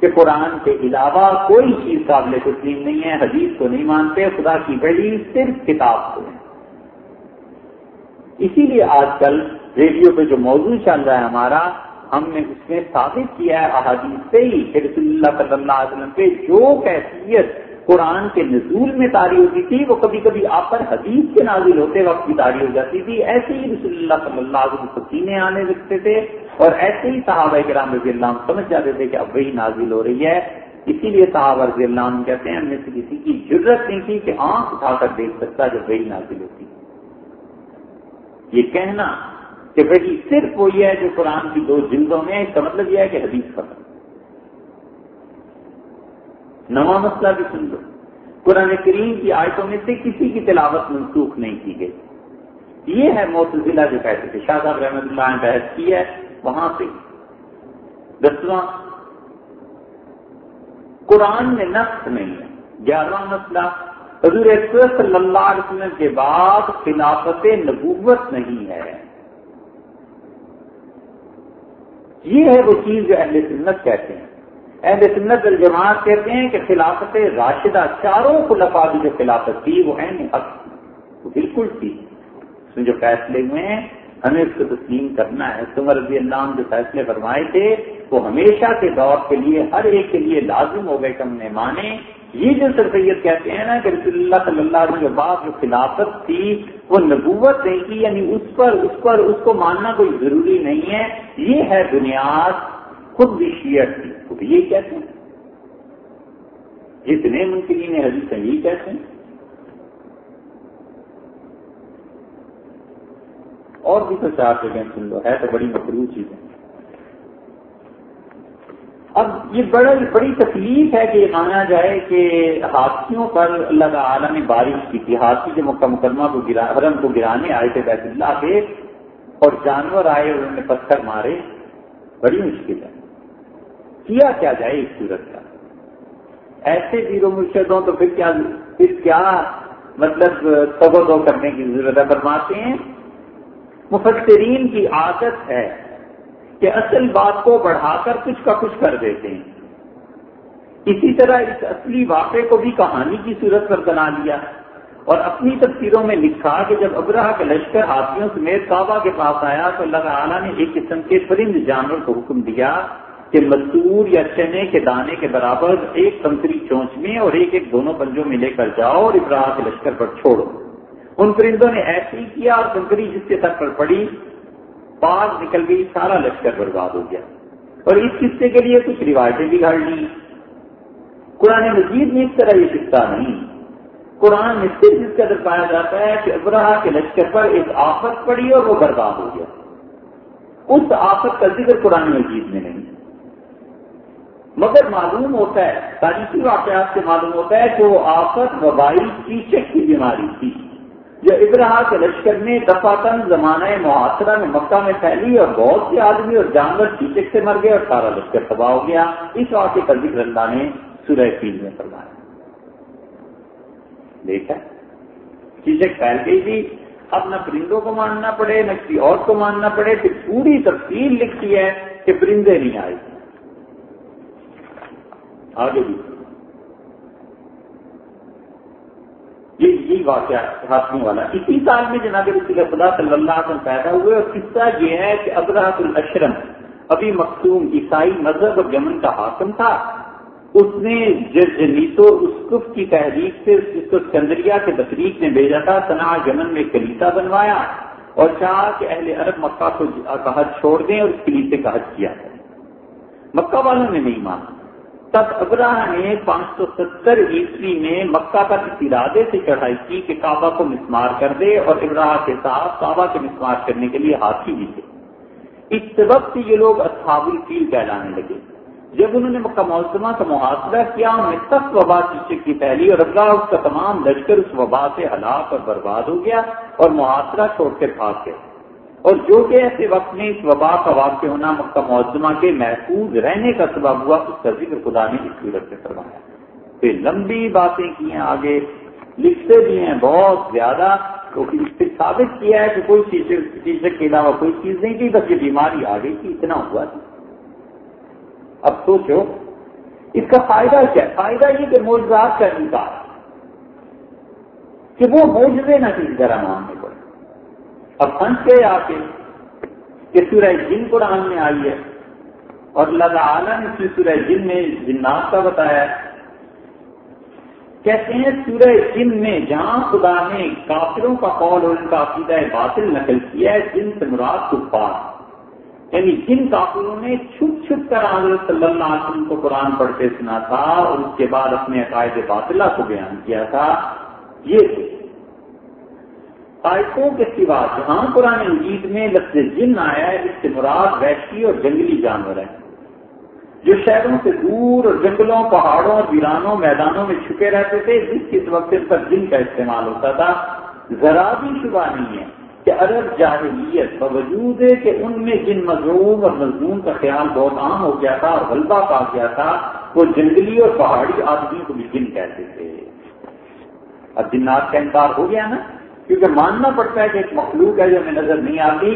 کہ قرآن کے علاوہ کوئی چیز قابل تسلیم نہیں ہے، حدیث کو نہیں مانتے، خدا کی بڑی صرف کتاب کو ہے۔ اسی لیے آج کل ریڈیو پہ جو موضوع چل رہا ہے ہمارا، ہم نے اس میں ثابت کیا ہے، احادیث سے ہی رسول اللہ صلی اللہ علیہ وسلم پہ جو کیفیت قرآن کے نزول میں تاری ہوتی تھی، وہ کبھی کبھی آپ پر حدیث کے نازل ہوتے وقت بھی تاری ہو جاتی تھی۔ ایسے ہی رسول اللہ صلی اللہ علیہ وسلم سینے آنے لگتے تھے اور ایسے ہی صحابہ کرام رضی اللہ عنہ سمجھ جاتے تھے کہ اب وہی نازل ہو رہی ہے۔ اسی لیے صحابہ رضی اللہ عنہ کہتے ہیں، ہم نے سے کسی کی ضرورت نہیں تھی کہ آنکھ اٹھا کر دیکھ سکتا جب وہی نازل ہوتی۔ یہ کہنا کہ وہی صرف وہی ہے جو قرآن کی دو جلدوں میں اس کا مطلب یہ ہے کہ حدیث ختم۔ نواں مسئلہ بھی سن لو۔ قرآن کریم کی آیتوں میں سے کسی کی تلاوت منسوخ نہیں کی گئی۔ یہ ہے موت ضلع جو کہتے تھے شاہ صاحب رحمۃ اللہ نے بحث کی ہے، وہاں سے۔ دسواں قرآن میں نقص نہیں ہے۔ گیارہواں مسئلہ، حضور صلی اللہ علیہ وسلم کے بعد خلافت نبوت نہیں ہے۔ یہ ہے وہ چیز جو اہل سنت کہتے ہیں۔ اہل سنت الجماعت کہتے ہیں کہ خلافت راشدہ چاروں کو لفا جو خلافت تھی وہ ہے حق وہ بالکل تھی۔ اس میں جو فیصلے ہوئے ہیں، ہمیں اس کو تسلیم کرنا ہے۔ سمر رضی اللہ عنہ جو فیصلے فرمائے تھے، وہ ہمیشہ کے دور کے لیے، ہر ایک کے لیے لازم ہو گئے کہ ہم نے مانے۔ یہ جو سرفیت کہتے ہیں نا کہ رسول اللہ صلی اللہ علیہ بعد جو خلافت تھی، وہ نبوت نہیں کی یعنی اس پر اس پر، اس کو ماننا کوئی ضروری نہیں ہے۔ یہ ہے بنیاد خود بھی شیئر تھی۔ خود یہ کہتے ہیں۔ جتنے منتقین حدیث ہیں یہی کہتے ہیں۔ اور بھی تو چار جگہ سن لو، ہے تو بڑی مقروض چیزیں اب یہ بڑا بڑی تکلیف ہے کہ یہ مانا جائے کہ ہاتھیوں پر اللہ تعالیٰ نے بارش کی تھی۔ ہاتھی جو مکہ مکرمہ کو گرا، حرم کو گرانے آئے تھے بیت اللہ کے، اور جانور آئے اور انہوں نے پتھر مارے۔ بڑی مشکل ہے۔ کیا کیا جائے اس صورت کا؟ ایسے زیرو مرشد ہوں تو پھر کیا پھر کیا مطلب سگو کرنے کی ضرورت ہے؟ فرماتے ہیں، مفسرین کی عادت ہے کہ اصل بات کو بڑھا کر کچھ کا کچھ کر دیتے ہیں۔ اسی طرح اس اصلی واقعے کو بھی کہانی کی صورت پر بنا لیا۔ اور اپنی تفسیروں میں لکھا کہ جب ابراہ کا لشکر ہاتھیوں سمیت کعبہ کے پاس آیا تو اللہ تعالیٰ نے ایک قسم کے پرند جانور کو حکم دیا کہ مزدور یا چنے کے دانے کے برابر ایک کنکری چونچ میں اور ایک ایک دونوں پنجوں میں لے کر جاؤ اور ابراہ کے لشکر پر چھوڑو۔ ان پرندوں نے ایسے ہی کیا اور کنکری جس کے سر پر پڑی پاگ نکل گئی، سارا لشکر برباد ہو گیا۔ اور اس قصے کے لیے کچھ روایتیں بھی گھڑ لی۔ قرآن مجید میں اس طرح یہ قصہ نہیں۔ قرآن میں صرف اس پایا جاتا ہے کہ ابراہ کے لشکر پر ایک آفت پڑی اور وہ برباد ہو گیا۔ اس آفت کا ذکر قرآن مجید میں نہیں۔ مگر معلوم ہوتا ہے، تاریخی واقعات سے معلوم ہوتا ہے کہ وہ آفت وبائی کیچک کی بیماری تھی۔ جو ابراہ کے لشکر میں دفاتن زمانہ محاصرہ میں مکہ میں پھیلی اور بہت سے آدمی اور جانور چیچک سے مر گئے اور سارا لشکر تباہ ہو گیا۔ اس واقعے کا ذکر اللہ نے سورہ فیل میں فرمایا۔ دیکھا چیچک پھیل گئی تھی۔ اب نہ پرندوں کو ماننا پڑے، نہ کسی اور کو ماننا پڑے، پھر پوری تفصیل لکھتی ہے کہ پرندے نہیں آئے۔ آگے بھی۔ یہ یہی واقعہ ہاتھوں والا۔ اسی سال میں جناب رسول خدا صلی اللہ علیہ وسلم پیدا ہوئے اور قصہ یہ ہے کہ ابراہت الاشرم، ابھی مختوم عیسائی مذہب اور یمن کا حاکم تھا۔ اس نے جنیتو اسکف کی تحریک سے اس کو سکندریا کے بطریق نے بھیجا تھا تنا جمن میں کلیسا بنوایا اور چاہا کہ اہل عرب مکہ کو حج چھوڑ دیں اور اس کلیسے کا حج کیا۔ مکہ والوں نے نہیں مانا۔ تب ابراہ نے پانچ سو ستر عیسوی میں مکہ پر اس ارادے سے چڑھائی کی کہ کعبہ کو مسمار کر دے اور ابراہ کے ساتھ کعبہ کے مسمار کرنے کے لیے ہاتھی بھی تھے اس وقت یہ لوگ اصحاب الفیل کہلانے لگے۔ جب انہوں نے مکہ معظمہ کا محاصرہ کیا انہوں نے سخت وبا شیشے کی پھیلی اور اللہ اس کا تمام لشکر اس وبا سے ہلاک اور برباد ہو گیا اور محاصرہ چھوڑ کے بھاگ گئے۔ اور جو کہ ایسے وقت میں اس وبا کا واقع ہونا مکہ معظمہ کے محفوظ رہنے کا سبب ہوا، اس کا ذکر خدا نے اس صورت سے کروایا پھر لمبی باتیں کی ہیں آگے لکھتے بھی ہیں بہت زیادہ تو پھر ثابت کیا ہے کہ کوئی شیشے کے علاوہ کوئی چیز نہیں تھی، بس یہ بیماری آ گئی تھی، اتنا ہوا تھا۔ اب سوچو، اس کا فائدہ کیا فائدہ یہ کہ موجزات کا انکار، کہ وہ موجے نہ کسی طرح ماننے پڑے اب پنچ کے آ کے کہ سورہ جن قرآن میں آئی ہے۔ اور اللہ تعالیٰ نے سورہ جن میں جنات کا بتایا ہے۔ کہتے ہیں سورہ جن میں جہاں خدا نے کافروں کا قول اور ان کا عقیدہ باطل نقل کیا ہے، جن سے مراد کفار۔ یعنی جن کافروں نے چھپ چھپ کر حضرت صلی اللہ علیہ وسلم کو قرآن پڑھتے سنا تھا اور اس کے بعد اپنے عقائد باطلہ کو بیان کیا تھا۔ یہ آیتوں کے سوا جہاں قرآن مجید میں لفظ جن آیا ہے، اس سے مراد ویشی اور جنگلی جانور ہیں۔ جو شہروں سے دور اور جنگلوں، پہاڑوں اور ویرانوں، میدانوں میں چھپے رہتے تھے، جس کس وقت پر جن کا استعمال ہوتا تھا۔ ذرا بھی شبہ نہیں ہے کہ عرب جاہلیت باوجود ہے کہ ان میں جن مضمون اور مضمون کا خیال بہت عام ہو گیا تھا اور غلبہ پا گیا تھا، وہ جنگلی اور پہاڑی آدمی کو بھی جن کہتے تھے۔ اب جنات کا انکار ہو گیا نا؟ کیونکہ ماننا پڑتا ہے کہ ایک مخلوق ہے جو ہمیں نظر نہیں آتی،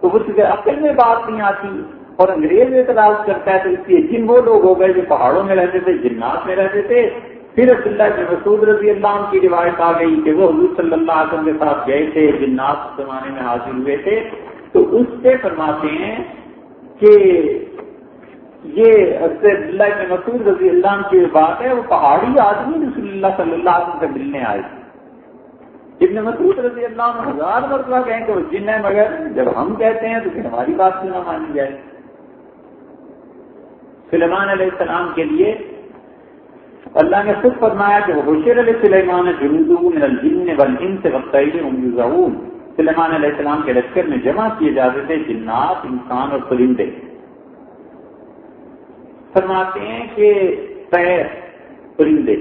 تو اس کے عقل میں بات نہیں آتی، اور انگریز اعتراض کرتا ہے تو اس لیے جن وہ لوگ ہو گئے جو پہاڑوں میں رہتے تھے، جنات میں رہتے تھے، پھر عبداللہ کے مسعود رضی اللہ عنہ کی روایت آ گئی کہ وہ حضور صلی اللہ علیہ وسلم کے ساتھ گئے تھے، جنات زمانے میں حاصل ہوئے تھے۔ تو اس سے فرماتے ہیں کہ یہ عبداللہ کے مسعود رضی اللہ عنہ کی بات ہے، وہ پہاڑی آدمی رسول اللہ صلی اللہ علیہ وسلم سے ملنے آئے۔ تھے ابن مسعود رضی اللہ عنہ ہزار مرتبہ کہیں کہ وہ جن ہے مگر جب ہم کہتے ہیں تو پھر ہماری بات کیوں نہ مانی جائے۔ سلیمان علیہ السلام کے لیے اللہ نے خود فرمایا کہ حشیر علیہ سلیمان من الجن والجن سے سلیمان علیہ السلام کے لشکر میں جمع کیے جاتے تھے جنات، انسان اور پرندے۔ فرماتے ہیں کہ پیر، پرندے۔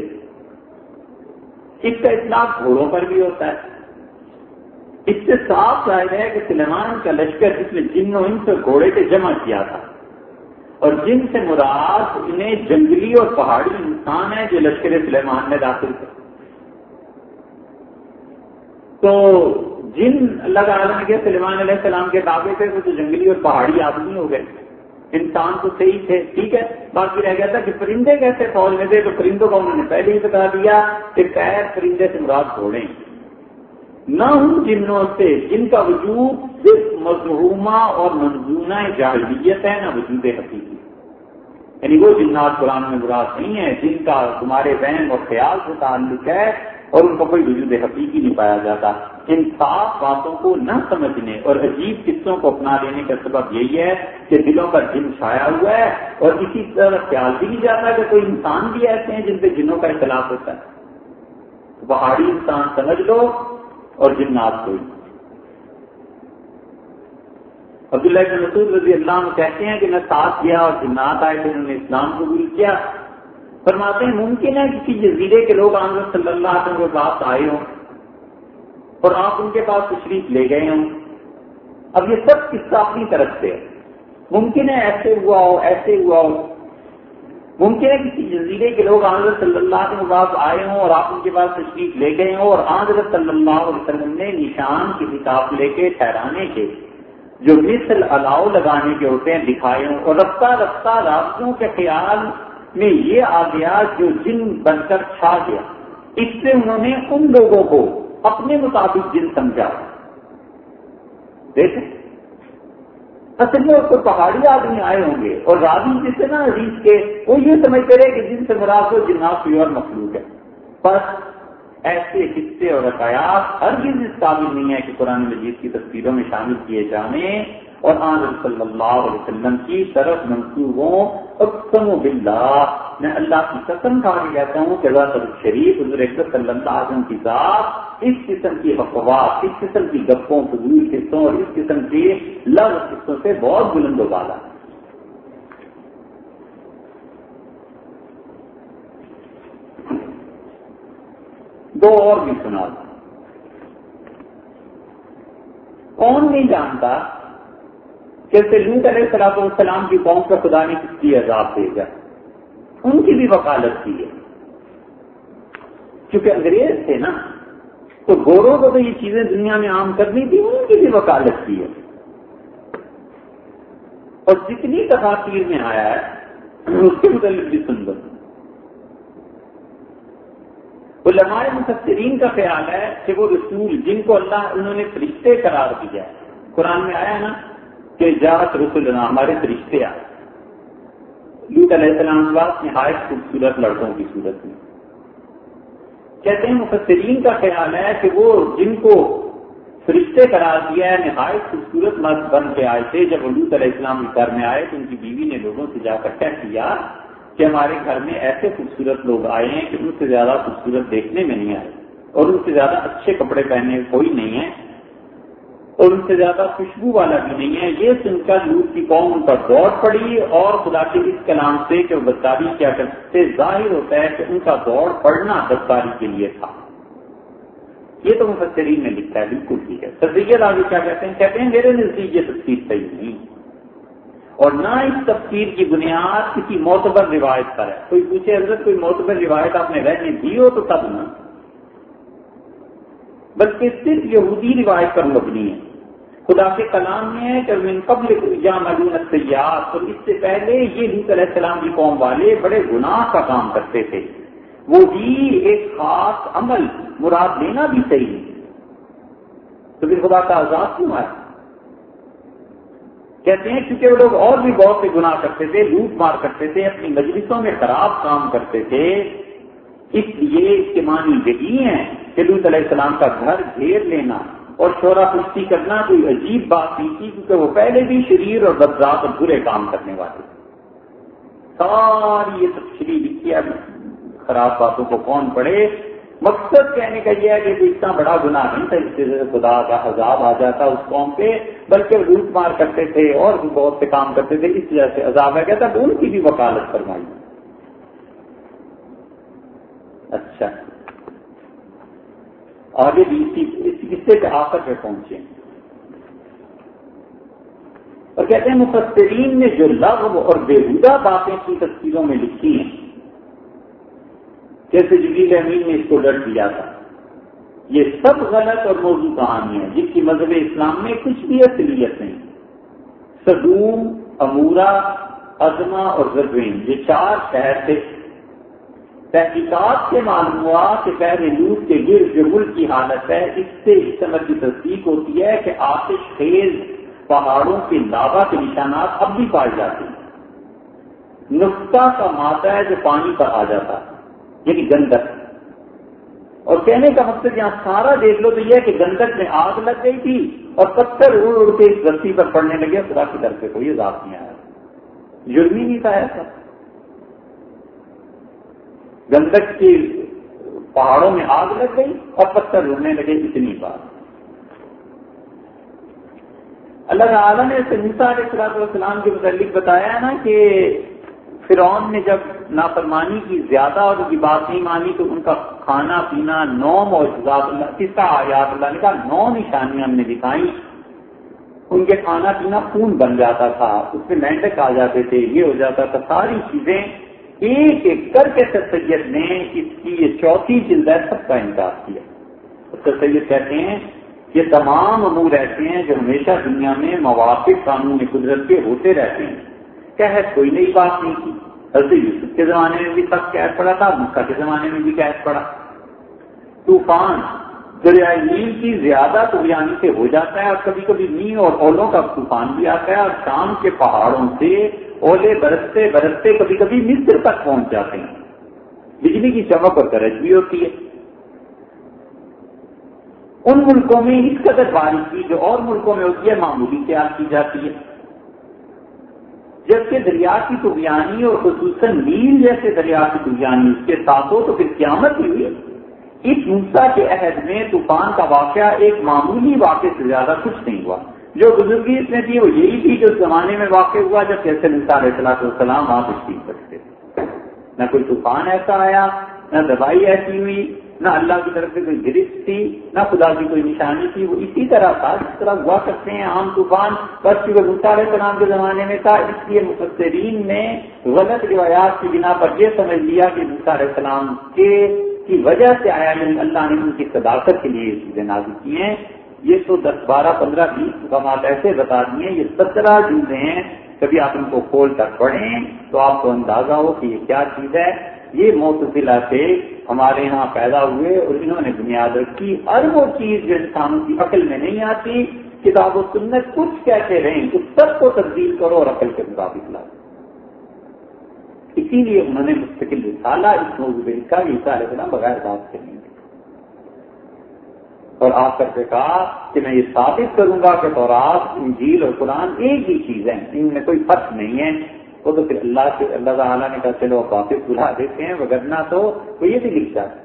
اس کا اطلاق گھوڑوں پر بھی ہوتا ہے۔ اس سے صاف ظاہر ہے کہ سلیمان کا لشکر جس نے جنوں ان سے گھوڑے سے جمع کیا تھا۔ اور جن سے مراد انہیں جنگلی اور پہاڑی انسان ہے جو لشکر سلیمان میں داخل تھے۔ تو جن اللہ تعالیٰ کے سلیمان علیہ السلام کے دعوے تھے وہ تو جنگلی اور پہاڑی آدمی ہو گئے۔ انسان تو صحیح تھے، ٹھیک ہے، باقی رہ گیا تھا کہ پرندے کیسے فوج میں تھے؟ تو پرندوں کا انہوں نے پہلے ہی بتا دیا کہ پیر پرندے سے مراد چھوڑیں نہ ہوں جنوں سے، جن کا وجود صرف مظہومہ اور منظومہ جاہلیت ہے، نہ وجود حقیقی۔ یعنی وہ جنات قرآن میں مراد نہیں ہے جن کا تمہارے بہن اور خیال سے تعلق ہے اور ان کا کوئی وجود حقیقی نہیں پایا جاتا۔ ان صاف باتوں کو نہ سمجھنے اور عجیب قصوں کو اپنا لینے کا سبب یہی ہے کہ دلوں پر جن چھایا ہوا ہے اور اسی طرح خیال بھی نہیں جاتا کہ کوئی انسان بھی ایسے ہیں جن سے جنوں کا اختلاف ہوتا ہے۔ پہاڑی انسان سمجھ لو اور جنات کوئی۔ عبداللہ بن مسعود رضی اللہ عنہ کہتے ہیں کہ میں ساتھ گیا اور جنات آئے تھے، انہوں نے اسلام قبول کیا۔ فرماتے ہیں، ممکن ہے کسی جزیرے کے لوگ آنگا صلی اللہ علیہ وسلم کے پاس آئے ہوں۔ اور آپ ان کے پاس تشریف لے گئے ہوں۔ اب یہ سب قصہ اپنی طرف سے ممکن ہے ایسے ہوا ہو، ایسے ہوا ہو۔ ممکن ہے کسی جزیرے کے لوگ آنظر صلی اللہ علیہ وسلم آئے ہوں اور آپ ان کے پاس تشریف لے گئے ہوں اور آنظر صلی اللہ علیہ وسلم نے نشان کی کتاب لے کے، ٹھہرانے کے، جو مثل الاؤ لگانے کے ہوتے ہیں، دکھائے ہوں۔ اور رفتہ رفتہ راستوں کے خیال میں یہ آ گیا جو جن بن کر چھا گیا۔ اس سے انہوں نے ان لوگوں کو اپنے مطابق جن سمجھا۔ دیکھیں۔ اصل میں کوئی پہاڑی آدمی آئے ہوں گے اور راوی جسے نا عزیز کے وہ یہ سمجھتے رہے کہ جن سے مراد ہو جناب پیور اور مخلوق ہے۔ پر ایسے حصے اور حکایات ہر چیز اس قابل نہیں ہے کہ قرآن مجید کی تصویروں میں شامل کیے جانے۔ اور آن صلی اللہ علیہ وسلم کی طرف منسوخ ہوں اقسم باللہ، میں اللہ کی قسم کھا کے کہتا ہوں کہ اللہ تعالی شریف، حضور صلی اللہ علیہ وسلم کی ذات اس قسم کی افواہ اس قسم کی گپوں، فضول قصوں اور اس قسم کی لفظ قصوں سے بہت بلند و بالا۔ دو اور بھی سنا دوں کون نہیں جانتا کہ لوٹ علیہ السلام السلام کی قوم کا خدا نے کس کی عذاب بھیجا؟ ان کی بھی وکالت کی ہے۔ کیونکہ انگریز تھے نا، تو گوروں کو تو یہ چیزیں دنیا میں عام کرنی تھی، ان کی بھی وکالت کی ہے۔ اور جتنی تفاصیر میں آیا ہے، اس کے متعلق بھی سن لو۔ علماء مفسرین کا خیال ہے کہ وہ رسول جن کو اللہ، انہوں نے فرشتے قرار دیا ہے، قرآن میں آیا نا کہ جات رسول ہمارے فرشتے آئے۔ لوت علیہ السلام بعد نہایت خوبصورت لڑکوں کی صورت میں۔ کہتے ہیں، مفسرین کا خیال ہے کہ وہ جن کو فرشتے قرار دیا ہے، نہایت خوبصورت مرد بن کے آئے تھے۔ جب لوت علیہ السلام گھر میں آئے تو ان کی بیوی نے لوگوں سے جا کر طے کیا کہ ہمارے گھر میں ایسے خوبصورت لوگ آئے ہیں کہ ان سے زیادہ خوبصورت دیکھنے میں نہیں آئے۔ اور ان سے زیادہ اچھے کپڑے پہنے کوئی نہیں ہے۔ اور ان سے زیادہ خوشبو والا بھی نہیں ہے۔ یہ سن کر لوٹ کی قوم ان پر دوڑ پڑی اور خدا کے اس کلام سے کہ وہ بدکاری کیا کرتے ظاہر ہوتا ہے کہ ان کا دوڑ پڑنا بدکاری کے لیے تھا۔ یہ تو مفسرین نے لکھا ہے، بالکل ٹھیک ہے۔ تصدیق آگے کیا کہتے ہیں؟ کہتے ہیں، میرے نزدیک یہ تصویر صحیح نہیں۔ اور نہ اس تفسیر کی بنیاد کسی معتبر روایت پر ہے۔ کوئی پوچھے، حضرت، کوئی معتبر روایت آپ نے رہنے دی ہو تو تب نہ۔ بلکہ صرف یہودی روایت پر مبنی ہے۔ خدا کے کلام میں ہے کہ من قبل یا ملون سیاح تو اس سے پہلے یہ بھی علیہ السلام کی قوم والے بڑے گناہ کا کام کرتے تھے۔ وہ بھی ایک خاص عمل، مراد لینا بھی صحیح۔ تو پھر خدا کا آزاد کیوں ہے کہتے ہیں کیونکہ وہ لوگ اور بھی بہت سے گناہ کرتے تھے، لوٹ مار کرتے تھے، اپنی مجلسوں میں خراب کام کرتے تھے۔ اس لیے اس کے معنی یہی ہیں کہ لوت علیہ السلام کا گھر گھیر لینا اور شورا پشتی کرنا کوئی عجیب بات نہیں تھی، کیونکہ وہ پہلے بھی شریر اور بدرات اور برے کام کرنے والے ساری یہ تفصیلی لکھی اب خراب باتوں کو کون پڑھے؟ مقصد کہنے کا یہ ہے کہ اتنا بڑا گناہ نہیں تھا، اس سے خدا کا عذاب آ جاتا اس قوم پہ، بلکہ لوٹ مار کرتے تھے اور بھی بہت سے کام کرتے تھے۔ اس وجہ سے عذاب ہے۔ کہتا ان کی بھی وکالت فرمائی۔ اچھا۔ آگے بھی اسی قصے کے آخر پہ پہنچے اور کہتے ہیں مفسرین نے جو لغو اور بےحدہ باتیں کی تصویروں میں لکھی ہیں، جیسے جبریل امین نے اس کو ڈر دیا تھا۔ یہ سب غلط اور موضوع کہانی ہے، جس کی مذہب اسلام میں کچھ بھی اصلیت نہیں۔ صدوم امورا ازما اور زربین یہ چار شہر تھے۔ تحقیقات سے معلوم ہوا کہ پہلے لوٹ کے گر جرگل کی حالت ہے، اس سے اس سمجھ کی تصدیق ہوتی ہے کہ آتش، خیز، پہاڑوں کے لاوا کے نشانات اب بھی پائے جاتے ہیں۔ نقطہ کا مادہ ہے جو پانی پر آ جاتا ہے یعنی گندک۔ اور کہنے کا مقصد یہاں سارا دیکھ لو تو یہ ہے کہ گندک میں آگ لگ گئی تھی اور پتھر اڑ اڑ کے اس رسی پر پڑنے لگے خدا کی طرف سے کوئی عذاب نہیں آیا۔ جرمی نہیں تھا ایسا۔ گندک کی پہاڑوں میں آگ لگ گئی اور پتھر اڑنے لگے اتنی بات اللہ تعالیٰ نے سنسا علیہ السلام کے متعلق بتایا نا کہ فرعون نے جب نافرمانی کی، زیادہ اور ان کی بات نہیں مانی تو ان کا کھانا پینا نو موجودات اللہ، کس کا آیات اللہ نے کہا؟ نو نشانیاں ہم نے دکھائی ان کے کھانا پینا خون بن جاتا تھا، اس میں مینڈک آ جاتے تھے، یہ ہو جاتا تھا، ساری چیزیں ایک ایک کر کے سر سید نے اس کی یہ چوتھی جلد ہے سب کا انکار کیا۔ سر سید کہتے ہیں، یہ تمام امور ایسے ہیں جو ہمیشہ دنیا میں موافق قانون قدرت کے ہوتے رہتے ہیں۔ قحط کوئی نئی بات نہیں تھی۔ حضرت یوسف کے زمانے میں بھی سخت قید پڑا تھا مکہ کے زمانے میں بھی قید پڑا۔ طوفان دریائے نیل کی زیادہ طوفانی سے ہو جاتا ہے اور کبھی کبھی نیل اور اولوں کا طوفان بھی آتا ہے اور شام کے پہاڑوں سے اولے برستے برستے کبھی کبھی مصر تک پہنچ جاتے ہیں۔ بجلی کی چمک اور گرج بھی ہوتی ہے۔ ان ملکوں میں اس قدر بارش کی جو اور ملکوں میں ہوتی ہے، معمولی تیار کی جاتی ہے۔ جبکہ دریا کی طوفانی اور خصوصاً نیل جیسے دریا کی طوفانی اس کے ساتھ ہو تو پھر قیامت ہی ہوئی۔ اس موسا کے عہد میں طوفان کا واقعہ ایک معمولی واقع سے زیادہ کچھ نہیں ہوا۔ جو بزرگی اس میں تھی وہ یہی تھی، جو زمانے میں واقع ہوا، جب کیسے نثار اصلاح السلام آپ اسٹیل کرتے نہ کوئی طوفان ایسا آیا، نہ دوائی ایسی ہوئی، نہ اللہ کی طرف سے کوئی گرفت تھی، نہ خدا کی کوئی نشانی تھی۔ وہ اسی طرح تھا، جس طرح ہوا کرتے ہیں عام طوفان۔ بس چونکہ مختار السلام کے زمانے میں تھا، اس لیے مفسرین نے غلط روایات کی بنا پر یہ سمجھ لیا کہ مختار السلام کے کی وجہ سے آیا یعنی اللہ نے ان کی صداقت کے لیے یہ چیزیں نازل کی ہیں۔ یہ تو دس بارہ پندرہ بیس مقامات ایسے بتا دیے، یہ سترہ چیزیں ہیں۔ کبھی آپ ان کو کھول کر پڑھیں تو آپ کو اندازہ ہو کہ یہ کیا چیز ہے۔ یہ موتلا سے ہمارے یہاں پیدا ہوئے اور انہوں نے بنیاد رکھی۔ ہر وہ چیز جو انسانوں کی عقل میں نہیں آتی، کتاب و سنت کچھ کہتے رہیں، اس سب کو تبدیل کرو اور عقل کے مطابق لا اسی لیے انہوں نے مستقل رسالہ، اس موضوع پہ لکھا کہ عیسیٰ بغیر بات کے نہیں۔ اور آ کر کے کہا کہ میں یہ ثابت کروں گا کہ تورات، انجیل اور قرآن ایک ہی چیز ہے ان میں کوئی فرق نہیں ہے۔ وہ تو پھر اللہ سے اللہ تعالیٰ نے کہا، چلو واپس بلا دیتے ہیں وغیرہ تو وہ یہ بھی لکھتا ہے۔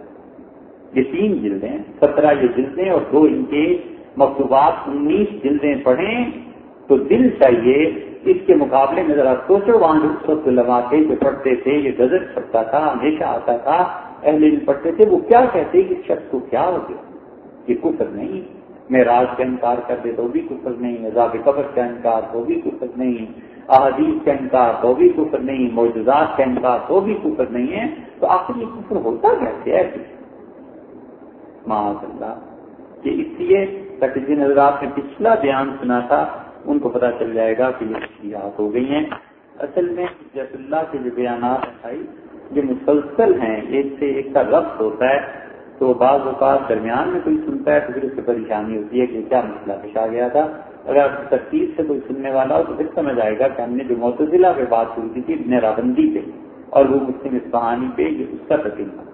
یہ تین جلدیں، سترہ یہ جلدیں اور دو ان کے مکتوبات، انیس جلدیں پڑھیں۔ تو دل چاہیے اس کے مقابلے میں ذرا سوچو، وہاں جو لگاتے جو پڑھتے تھے، یہ گزر چھپتا تھا، ہمیشہ آتا تھا، اہل پڑھتے تھے، وہ کیا کہتے کہ شخص کو کیا ہو گیا؟ یہ کفر نہیں میں راج کا انکار کر دے تو بھی کفر نہیں، عذاب قبر کا انکار تو بھی کفر نہیں، احادیث کا انکار تو بھی کفر نہیں موجودات کا انکار تو بھی کفر نہیں ہے، تو آخر یہ کفر ہوتا کیسے ہے؟ معاذ اللہ، کہ اس لیے جن حضرات نے پچھلا بیان سنا تھا، ان کو پتا چل جائے گا کہ یہ ہو گئی ہیں۔ اصل میں جس اللہ کے جو بیانات ہیں یہ مسلسل ہیں، ایک سے ایک کا ربط ہوتا ہے۔ تو بعض اوقات درمیان میں کوئی سنتا ہے تو پھر اس سے پریشانی ہوتی ہے کہ کیا مسئلہ پیش آ گیا تھا۔ اگر ترتیب سے کوئی سننے والا ہو تو پھر سمجھ آئے گا کہ ہم نے جو متضلہ پہ بات کی تھی، ابن پہ، اور وہ مسلم اس کہانی پہ یہ اس کا تقریب